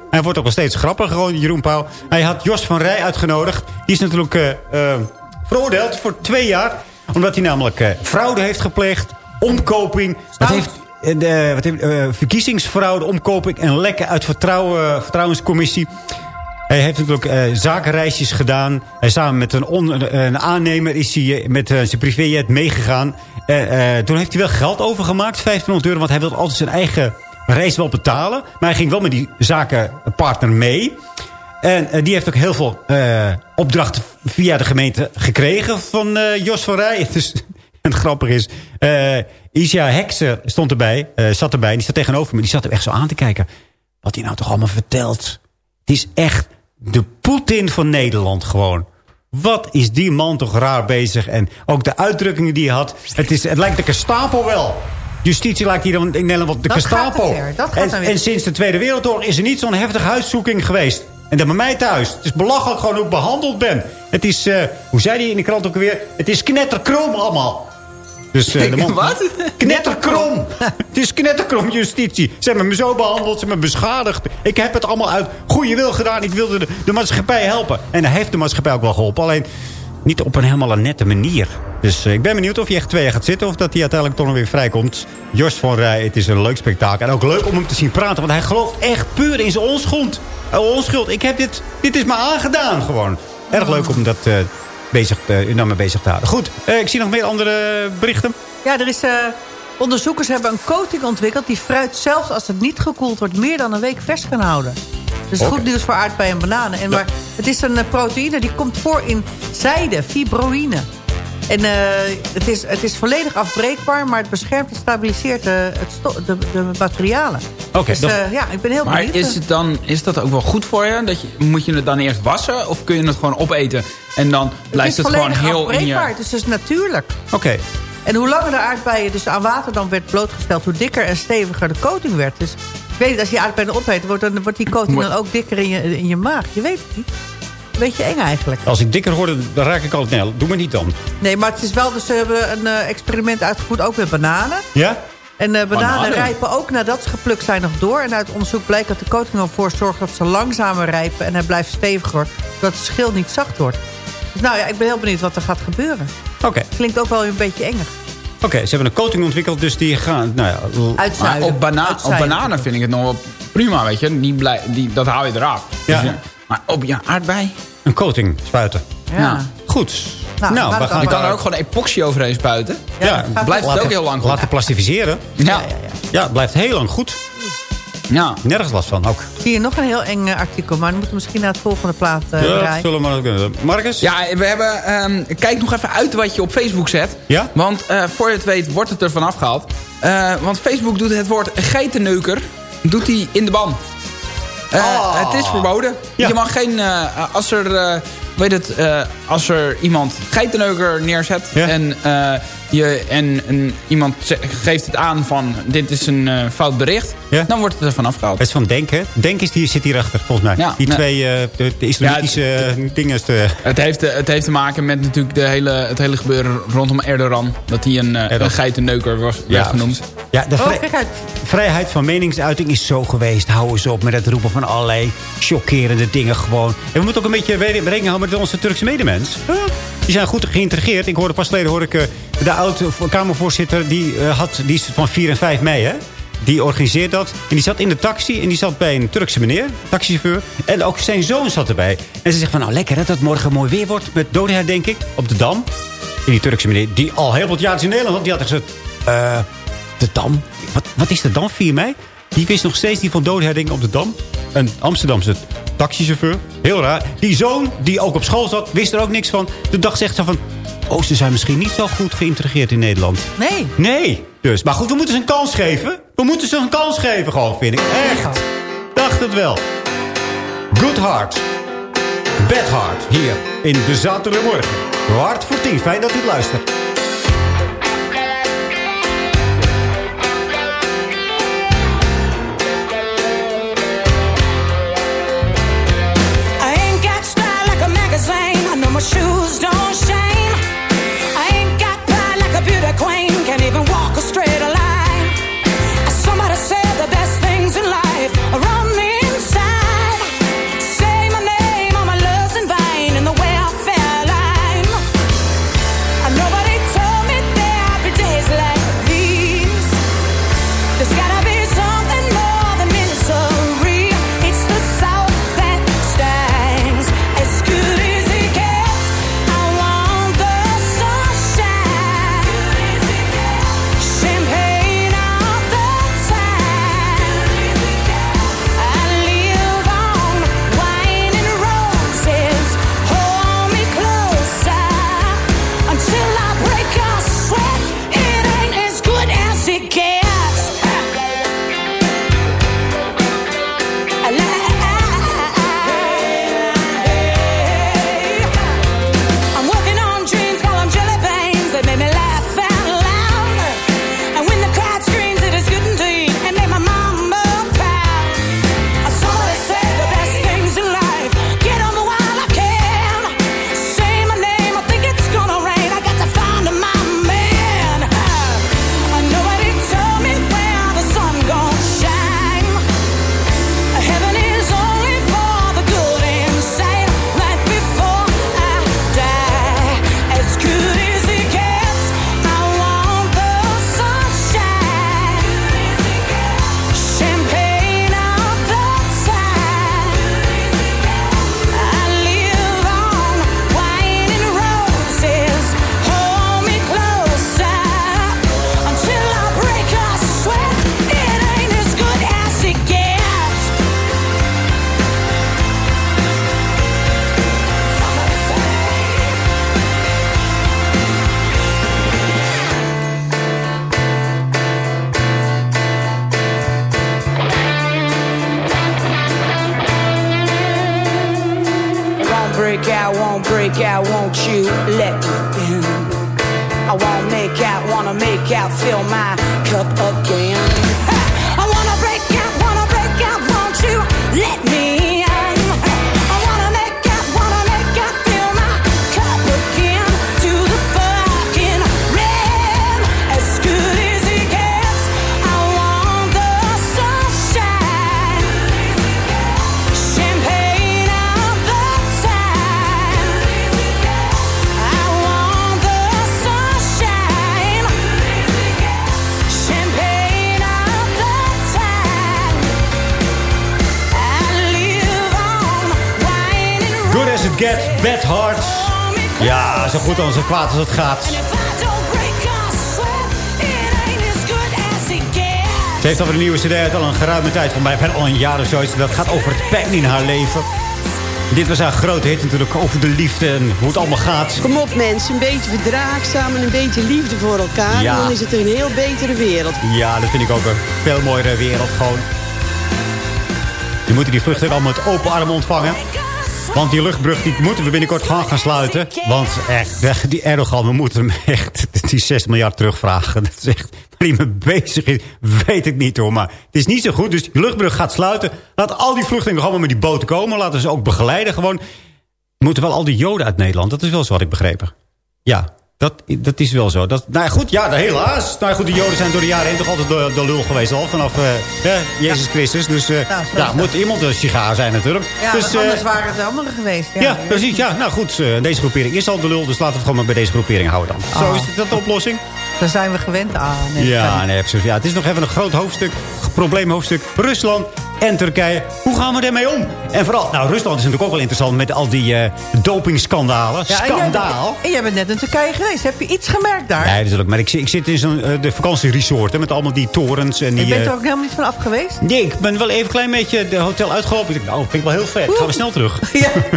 Hij wordt ook wel steeds grappiger, gewoon, Jeroen Pauw. Hij had Jos van Rij uitgenodigd. Die is natuurlijk eh, eh, veroordeeld voor twee jaar. Omdat hij namelijk eh, fraude heeft gepleegd. Omkoping. Wat heeft, eh, de, wat heeft, eh, verkiezingsfraude, omkoping en lekken uit vertrouwen, vertrouwenscommissie. Hij heeft natuurlijk zakenreisjes gedaan. Hij samen met een, on- een aannemer is hij met zijn privéjet meegegaan. Toen heeft hij wel geld overgemaakt, 1500 euro. Want hij wilde altijd zijn eigen reis wel betalen. Maar hij ging wel met die zakenpartner mee. En eh, die heeft ook heel veel eh, opdrachten via de gemeente gekregen van eh, Jos van Rij. Dus, en het grappige is, Isha Hekser stond erbij, zat erbij. Die zat tegenover me, die zat er echt zo aan te kijken. Wat hij nou toch allemaal vertelt. Het is echt de Poetin van Nederland gewoon. Wat is die man toch raar bezig. En ook de uitdrukkingen die hij had. Het, is, het lijkt de Gestapo wel. Justitie lijkt hier dan in Nederland wat de
Dat
Gestapo.
dat gaat
en, en sinds de Tweede Wereldoorlog is er niet zo'n heftige huiszoeking geweest. En dat bij mij thuis. Het is belachelijk gewoon hoe ik behandeld ben. Het is, eh, hoe zei hij in de krant ook alweer? Het is knetterkrom allemaal. Dus, eh, de man,
Wat?
Knetterkrom. het is knetterkrom justitie. Ze hebben me zo behandeld, ze hebben me beschadigd. Ik heb het allemaal uit goede wil gedaan. Ik wilde de, de maatschappij helpen. En hij heeft de maatschappij ook wel geholpen. Alleen, niet op een helemaal een nette manier. Dus eh, ik ben benieuwd of hij echt twee jaar gaat zitten... of dat hij uiteindelijk toch nog weer vrijkomt. Jos van Rij, het is een leuk spektakel. En ook leuk om hem te zien praten, want hij gelooft echt puur in zijn onschuld. Eh, onschuld. Ik heb dit, dit is me aangedaan gewoon. Erg leuk om dat eh, bezig, uh, bezig te houden. Goed, ik zie nog meer andere berichten.
Ja, er is... onderzoekers hebben een coating ontwikkeld... die fruit zelfs als het niet gekoeld wordt... meer dan een week vers kan houden. Dus
Oké.
goed nieuws voor aardbeien en bananen. En maar het is een eh, proteïne die komt voor in zijde, fibroïne. En eh, het, is, het is volledig afbreekbaar... maar het beschermt en stabiliseert eh, het de, de materialen.
Oké,
dus
dat-
ja, ik ben heel
Maar
benieuwd.
is, het dan, is dat ook wel goed voor je? Dat je? Moet je het dan eerst wassen? Of kun je het gewoon opeten en dan blijft
het
het,
is
gewoon
volledig
heel in
afbreekbaar.
je...
Het is dus natuurlijk.
Oké.
En hoe langer de aardbeien dus aan water dan werd blootgesteld... hoe dikker en steviger de coating werd. Dus ik weet niet, als je aardbeien opeet... wordt, dan wordt die coating dan ook dikker in je, in je maag. Je weet het niet. Beetje eng eigenlijk.
Als ik dikker word, dan raak ik altijd... Nee, doe me niet dan.
Nee, maar het is wel... Dus ze hebben een eh, experiment uitgevoerd, ook met bananen.
Ja?
En bananen
Bananen?
rijpen ook nadat ze geplukt zijn nog door. En uit onderzoek blijkt dat de coating ervoor zorgt... dat ze langzamer rijpen en hij blijft steviger... zodat het schil niet zacht wordt. Dus nou ja, ik ben heel benieuwd wat er gaat gebeuren.
Oké.
Klinkt ook wel een beetje enger.
Oké, ze hebben een coating ontwikkeld, dus die gaan... Nou ja,
Uitzuiden.
op, bana op bananen vind ik het nog wel prima, weet je. Die blij, die, dat haal je eraf.
Ja.
Dus maar op je aardbei...
een coating spuiten.
Ja.
Ja.
Goed.
Nou,
Nou, we gaan...
Je
dan
kan er ook gewoon epoxy overheen spuiten.
Ja,
blijft het ook heel lang goed.
Laten plastificeren.
Ja,
Ja, het blijft heel lang goed.
Ja.
Nergens last van ook.
Zie hier nog een heel eng eh, artikel, maar dan moeten we misschien naar het volgende plaat eh
ja,
draaien.
zullen we maar doen. Marcus?
Ja, we hebben... ehm, kijk nog even uit wat je op Facebook zet.
Ja?
Want eh, voor je het weet wordt het er vanaf gehaald. Eh, want Facebook doet het woord geitenneuker doet hij in de ban. Eh,
Oh.
Het is verboden.
Ja.
Je mag geen... eh, als er... eh, weet het, eh, als er iemand geitenneuker neerzet
Ja.
en, eh, je, en, en iemand geeft het aan van dit is een eh, fout bericht,
Ja.
dan wordt het er vanaf gehaald.
Het is van Denk, hè? Denk is die, zit hierachter, volgens mij.
Ja,
die
nee.
twee, eh, de, de islamitische eh, dingen.
Het heeft, het heeft te maken met natuurlijk de hele, het hele gebeuren rondom Erdogan. Dat hij een, eh,
Erdogan.
een geitenneuker was, werd genoemd.
Ja, de
Oh,
vrij- vrijheid van meningsuiting is zo geweest. Hou eens op met het roepen van allerlei chockerende dingen gewoon. En we moeten ook een beetje re- rekening houden met onze Turkse medemens. Huh? Die zijn goed geïntegreerd. Ik hoorde pas geleden hoor ik, eh, de oud-Kamervoorzitter... die, eh, had, die is van 4 en 5 mei, hè? Die organiseert dat. En die zat in de taxi. En die zat bij een Turkse meneer, taxichauffeur. En ook zijn zoon zat erbij. En ze zegt van, nou lekker dat het morgen mooi weer wordt. Met dodenherdenking op de Dam. En die Turkse meneer, die al heel wat jaar is in Nederland had, die had gezegd... eh, de Dam? Wat, wat is de Dam, 4 mei? Die wist nog steeds die van dodenherdenking op de Dam. Een Amsterdamse taxichauffeur. Heel raar. Die zoon, die ook op school zat, wist er ook niks van. De dag zegt ze van... Oh, ze zijn misschien niet zo goed geïntegreerd in Nederland.
Nee.
Nee. Dus, maar goed, we moeten ze een kans geven. We moeten ze een kans geven gewoon, vind ik. Echt. Dacht het wel. Good Heart. Bad Heart. Hier in de zaterdagmorgen. Hart voor tien. Fijn dat u luistert.
And
Good as it gets, bad hearts. Ja, zo goed als zo kwaad als het gaat. Ze heeft alweer een nieuwe cd uit al een geruime tijd. Van mij al een jaar of zoiets. Dat gaat over het pijn in haar leven. Dit was haar grote hit natuurlijk over de liefde en hoe het allemaal gaat.
Kom op mensen, een beetje verdraagzaam en een beetje liefde voor elkaar.
Ja.
Dan is het een heel betere wereld.
Ja, dat vind ik ook een veel mooiere wereld gewoon. Je moet die vluchtelingen allemaal met open armen ontvangen. Want die luchtbrug die moeten we binnenkort gaan gaan sluiten. Want echt, die Erdogan, we moeten hem echt die 6 miljard terugvragen. Dat is echt mee bezig is. Weet ik niet hoor, maar het is niet zo goed. Dus die luchtbrug gaat sluiten. Laat al die vluchtelingen gewoon met die boten komen. Laten ze ook begeleiden gewoon. Moeten wel al die joden uit Nederland. Dat is wel zo wat ik begrepen. Ja, dat, dat is wel zo. Dat, nou ja, goed, ja, helaas. Nou ja, goed, de joden zijn door de jaren heen toch altijd de, de lul geweest al. Vanaf eh, hè, Jezus Christus. Dus
Nou, is
ja,
dat.
moet iemand een sigaar zijn natuurlijk.
Ja,
dus, eh,
anders waren het de anderen geweest. Ja,
ja, precies. Ja, nou goed, eh, deze groepering is al de lul. Dus laten we het gewoon maar bij deze groepering houden dan. Zo
Oh.
is het dat de oplossing.
Daar zijn we gewend aan.
Ja, nee, precies. Ja, het is nog even een groot hoofdstuk. Probleemhoofdstuk. Rusland en Turkije. Hoe gaan we ermee om? En vooral, nou, Rusland is natuurlijk ook wel interessant met al die eh dopingskandalen.
Ja, en jij bent-
Skandaal.
En jij bent net in Turkije geweest. Heb je iets gemerkt daar?
Nee, natuurlijk. Maar ik, zit- ik zit in zo'n eh, de vakantieresort hè, met allemaal die torens. En die,
je bent
eh,
er ook helemaal niet van af geweest?
Nee, ik ben wel even een klein beetje de hotel uitgelopen. Ik dacht, nou, vind ik wel heel vet. Gaan we snel terug.
Ja.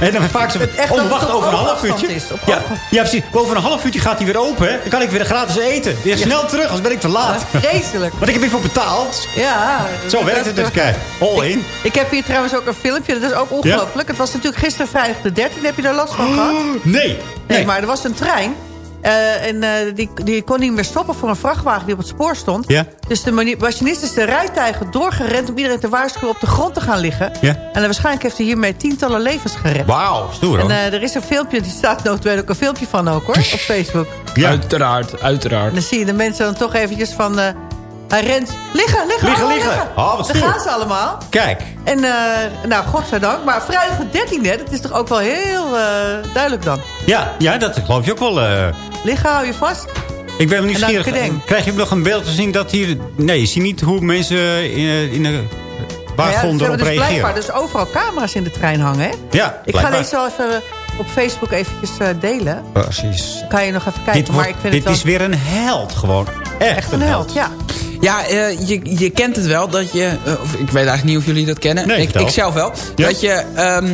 En dan vaak
echt
oh, wacht, over een half uurtje.
is,
ja, ja, precies. Over een half uurtje gaat hij weer open. Dan kan ik weer gratis eten. Weer snel terug, anders ben ik te laat.
Vreselijk.
Want ik heb hiervoor betaald.
Ja.
Zo werkt het dus, kijk. All in.
Ik heb hier trouwens ook een filmpje, dat is ook ongelooflijk. Het was natuurlijk gisteren vrijdag de 13e. Heb je daar last van gehad?
Nee.
Nee, maar er was een trein. Eh, en eh, die, die kon niet meer stoppen voor een vrachtwagen die op het spoor stond.
Ja.
Dus de machinist is de rijtuigen doorgerend... om iedereen te waarschuwen op de grond te gaan liggen.
Ja.
En waarschijnlijk heeft hij hiermee tientallen levens gered.
Wauw, stoer
En
hoor.
eh, er is een filmpje, die staat noodwendig ook een filmpje van ook hoor, op Facebook.
Ja.
Uiteraard, uiteraard.
En dan zie je de mensen dan toch eventjes van... hij rent, liggen, liggen,
Liggen,
allemaal
liggen. Oh, wat
Daar gaan ze allemaal.
Kijk.
En eh, nou, godzijdank. Maar vrijdag de 13e, dat is toch ook wel heel eh, duidelijk dan.
Ja, ja, dat geloof je ook wel. eh.
Liggen, hou je vast.
ik ben nieuwsgierig. Krijg je nog een beeld te zien dat hier... Nee, je ziet niet hoe mensen in, in de
Nou
wagon
ja, ze
erop
dus blijkbaar dus overal camera's in de trein hangen. Hè?
Ja,
Ik ga deze wel even op Facebook eventjes eh, delen.
Precies.
Kan je nog even kijken.
Dit,
maar ik vind
dit
het
is weer een held gewoon. Echt,
echt een held. Ja.
Ja, eh, je, je kent het wel dat je... eh, of ik weet eigenlijk niet of jullie dat kennen.
Nee,
ik, zelf wel.
Ja.
Dat je ehm,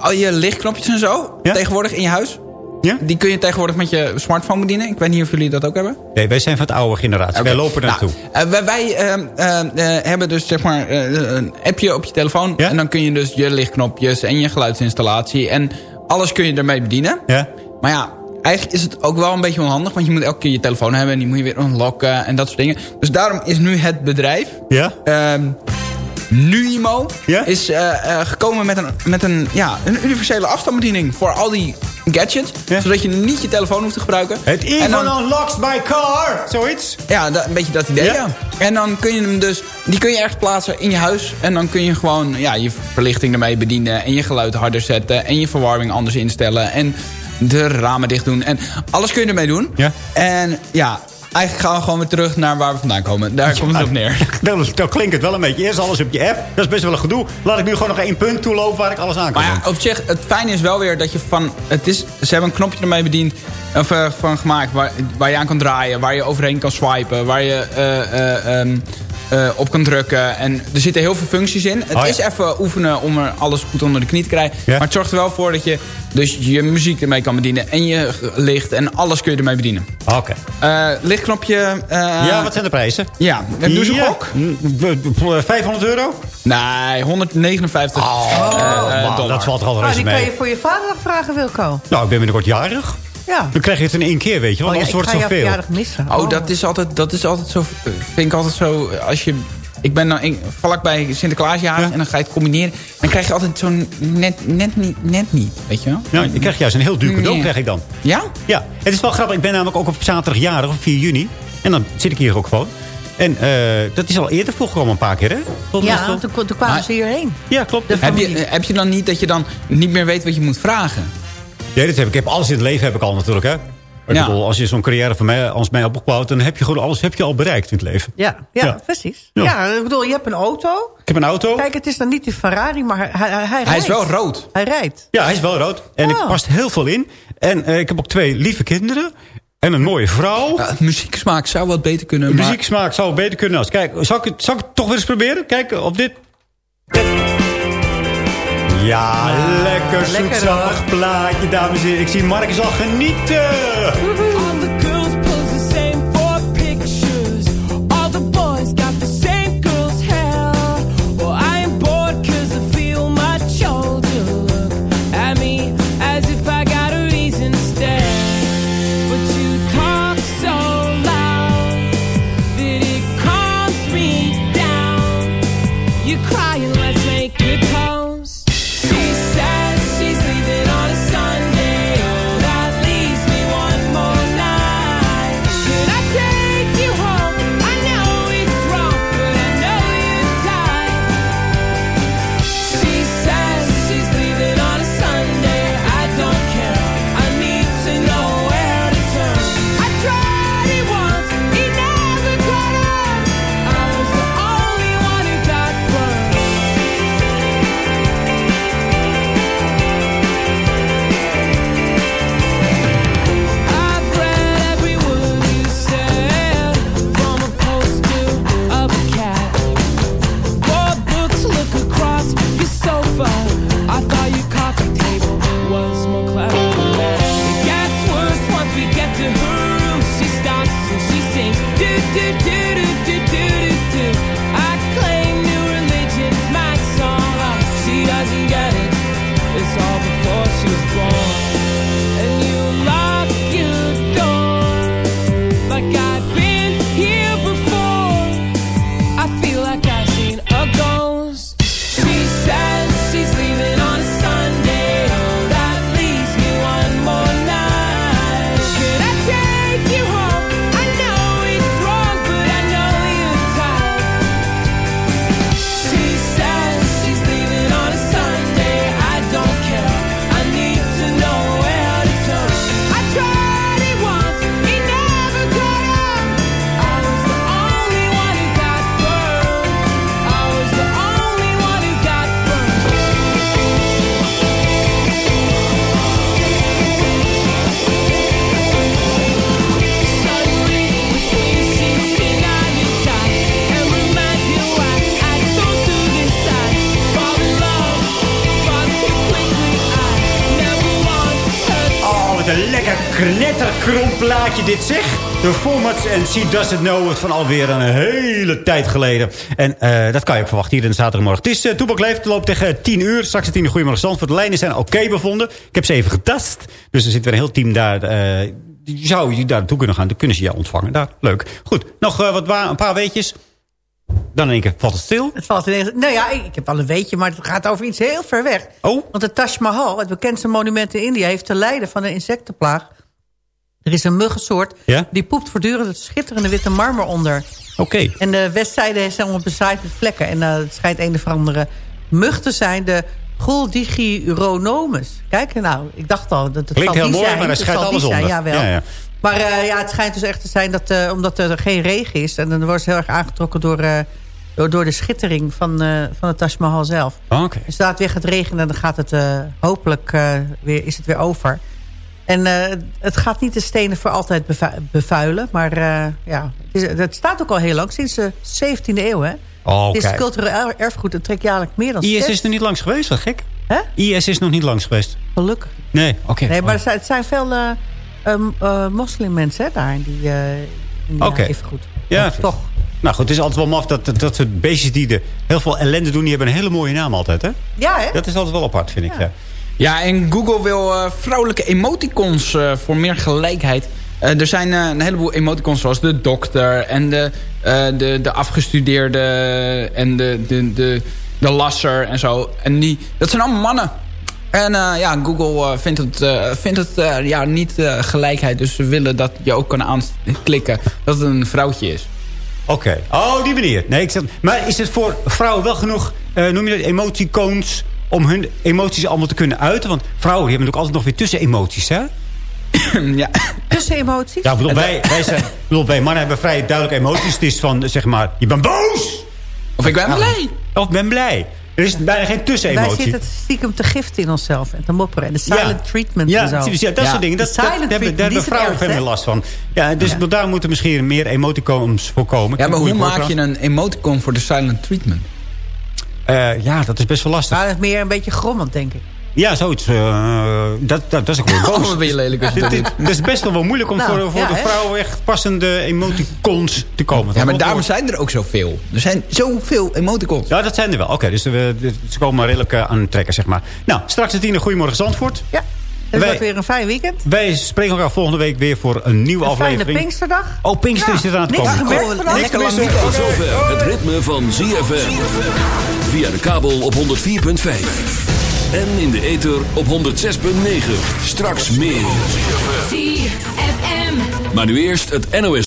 al je lichtknopjes en zo...
Ja.
tegenwoordig in je huis...
Ja?
die kun je tegenwoordig met je smartphone bedienen. Ik weet niet of jullie dat ook hebben.
Nee, wij zijn van het oude generatie. Wij lopen naartoe.
Nou, eh, wij wij ehm, ehm, eh, hebben dus zeg maar eh, een appje op je telefoon.
Ja?
En dan kun je dus je lichtknopjes en je geluidsinstallatie... en alles kun je ermee bedienen.
Ja?
Maar ja, eigenlijk is het ook wel een beetje onhandig... want je moet elke keer je telefoon hebben... en die moet je weer unlocken en dat soort dingen. Dus daarom is nu het bedrijf...
Ja?
ehm Nuimo is eh, eh, gekomen met, een, met een, ja, een universele afstandsbediening... voor al die gadgets. Zodat je niet je telefoon hoeft te gebruiken.
Het
En
even
dan-
unlocks my car. Zoiets.
ja, dat, een beetje dat idee,
ja.
En dan kun je hem dus... Die kun je ergens plaatsen in je huis. En dan kun je gewoon ja, je verlichting ermee bedienen. En je geluid harder zetten. En je verwarming anders instellen. En de ramen dicht doen. En alles kun je ermee doen.
Ja.
En ja, eigenlijk gaan we gewoon weer terug naar waar we vandaan komen. Daar komt het op neer.
Dan, dan klinkt het wel een beetje. Eerst alles op je app. Dat is best wel een gedoe. Laat ik nu gewoon nog één punt toelopen waar ik alles aan kan
Maar ja, op zich, het fijne is wel weer dat je van... Het is, ze hebben een knopje ermee bediend, of, eh, van gemaakt waar, waar je aan kan draaien. Waar je overheen kan swipen. Waar je... ehm, eh, op kan drukken. En er zitten heel veel functies in. Het
Oh, ja.
is even oefenen om er alles goed onder de knie te krijgen. Maar het zorgt er wel voor dat je dus je muziek ermee kan bedienen. En je licht en alles kun je ermee bedienen.
Oké.
Eh, lichtknopje... eh,
ja, wat zijn de prijzen?
Ja, doe eens een
Ja.
gok.
Mm, b- b- 500 euro?
Nee, 159
Oh, man, dat valt er al
Oh,
reuze
die kan
mee.
je voor je vaderdag vragen, Wilco.
Nou, ik ben binnenkort jarig.
Ja.
Dan krijg je het in één keer, weet je wel.
Oh, ja,
Anders wordt het zoveel.
verjaardag missen.
Oh, dat is altijd, dat is altijd zo. Vind ik altijd zo. Als je. Ik ben dan in- vlakbij Sinterklaasjaar en dan ga je het combineren. Dan krijg je altijd zo'n net, net, niet, net niet. Weet je wel?
Ja, ik krijg juist een heel duur cadeau,
Nee.
krijg ik dan.
Ja?
Ja, het is wel grappig. Ik ben namelijk ook op zaterdag jarig, op 4 juni. En dan zit ik hier ook gewoon. En eh, dat is al eerder voorgekomen een paar keer, hè? Volgens
Ja, toen, toen kwamen
Maar-
ze hierheen.
Ja, klopt.
Heb je, heb je dan niet dat je dan niet meer weet wat je moet vragen?
Ja, dit heb ik. Ik heb alles in het leven heb ik al natuurlijk, hè? Ik
Ja.
bedoel, als je zo'n carrière van mij, als mij opgebouwd... dan heb je gewoon alles heb je al bereikt in het leven.
Ja, ja,
Ja.
precies.
Ja.
Ja. ik bedoel, je hebt een auto.
Ik heb een auto.
Kijk, het is dan niet die Ferrari, maar hij, hij, hij,
Hij is
rijdt.
wel rood.
Hij rijdt.
Ja, hij is wel rood. En ik
Oh.
past heel veel in. En eh, ik heb ook twee lieve kinderen. En een mooie vrouw.
Ja, muzieksmaak zou wat beter kunnen.
De
maar-
muzieksmaak zou beter kunnen als. Kijk, zal ik, het, zal ik het toch weer eens proberen? Kijk, op dit. Ja, lekker
lekker
zoetzalig plaatje, dames en heren. Ik zie Marcus al genieten. Plaatje dit zeg. De Formats en She Doesn't Know It van alweer een hele tijd geleden. En eh, dat kan je ook verwachten hier in de zaterdagmorgen. Het is uh, Toepak Leeft, het loopt tegen 10 uur. Straks het 10 uur Goedemorgen Zandvoort. De lijnen zijn oké bevonden. Ik heb ze even getast. Dus er zit weer een heel team daar. eh, zou je daar naartoe kunnen gaan. Dan kunnen ze jou ontvangen. Daar, leuk. Goed, nog eh, wat wa- een paar weetjes. Dan in één keer valt het stil.
Het valt ineens... Nou ja, ik, heb wel een weetje, maar het gaat over iets heel ver weg.
Oh.
Want de Taj Mahal, het bekendste monument in India... heeft te lijden van een insectenplaag. Er is een muggensoort,
Ja?
die poept voortdurend het schitterende witte marmer onder.
Oké.
En de westzijde is helemaal bezaaid met vlekken. En eh, het schijnt een of andere mug te zijn, de Guldigironomus. Kijk, nou, ik dacht al, dat het
Klinkt heel
die
mooi,
zijn.
maar
Het
schijnt alles
zijn,
onder.
Jawel.
Ja, ja.
Maar eh, ja, het schijnt dus echt te zijn dat, eh, omdat er geen regen is... en dan wordt ze heel erg aangetrokken door, eh, door, door de schittering van, eh van het Taj Mahal zelf.
Oké.
Dus zodra het weer gaat regenen, dan gaat het eh, hopelijk eh, weer, is het weer over. En eh, het gaat niet de stenen voor altijd bevu- bevuilen. Maar eh, ja, het, is, het staat ook al heel lang. Sinds de 17e eeuw, hè?
Oh,
het is
kijk.
cultureel erfgoed. Het trekt jaarlijks meer dan
IS is er niet langs geweest, wat gek.
Hè?
IS is nog niet langs geweest.
Gelukkig.
Nee, oké.
Nee, maar het zijn veel eh, moslimmensen hè, daar. Die, in die erfgoed.
Ja,
toch.
Nou goed, het is altijd wel maf dat, dat, dat soort beestjes die de, heel veel ellende doen... die hebben een hele mooie naam altijd, hè?
Ja, hè?
Dat is altijd wel apart, vind ik. Ja.
Ja, en Google wil eh, vrouwelijke emoticons eh, voor meer gelijkheid. Eh, er zijn een heleboel emoticons zoals de dokter en de, de, de afgestudeerde en de, de, de, de lasser en zo. En die, dat zijn allemaal mannen. En ja, Google vindt het, vindt het ja, niet gelijkheid. Dus ze willen dat je ook kan aanklikken dat het een vrouwtje is.
Oké. Oh, die manier. Nee, ik zeg, maar is het voor vrouwen wel genoeg, noem je dat, emoticons... om hun emoties allemaal te kunnen uiten? Want vrouwen die hebben natuurlijk altijd nog weer tussen-emoties, hè?
ja.
Tussen emoties?
Ja, bedoel, wij, wij, zijn, bedoel, wij mannen hebben vrij duidelijke emoties. Het is van, zeg maar, je bent boos!
Of ik ben blij.
Of ik ben blij. Er is bijna geen
Wij
tussenemotie.
zitten stiekem te giften in onszelf en te mopperen. En de silent
Ja.
treatment
Ja,
en zo.
ja, dat soort dingen. Dat, dat,
silent
daar hebben, daar
treatment,
hebben vrouwen veel meer last van. Ja, dus daar moeten misschien meer emoticons voor komen.
Ja, maar hoe maak je een emoticon voor de silent treatment?
Eh, ja, dat is best wel lastig.
Maar dat is meer een beetje grommend, denk ik.
Ja, zoiets. eh, dat, dat, dat is ook weer boos.
Oh, ben je lelijk als je dat doet.
Het is best wel wel moeilijk om
Nou,
voor, voor
ja,
de
hè?
vrouwen echt passende emoticons te komen.
Ja, maar daarom zijn er ook zoveel. Er zijn zoveel emoticons.
Ja, dat zijn er wel. Oké, dus we, ze komen redelijk eh, aan het trekken, zeg maar. Nou, straks het tien. Goedemorgen Zandvoort.
Ja, het
Wij-
wordt weer een fijn weekend.
Wij spreken elkaar volgende week weer voor een nieuwe
Een fijne
aflevering.
Pinksterdag.
Oh, Pinkster is er aan het
Niks
komen.
gemerkt
Oh,
vandaag?
niks gemerkt.
Tot zover het ritme van ZFM. Via de kabel op 104.5. En in de ether op 106.9. Straks meer. Maar nu eerst het NOS.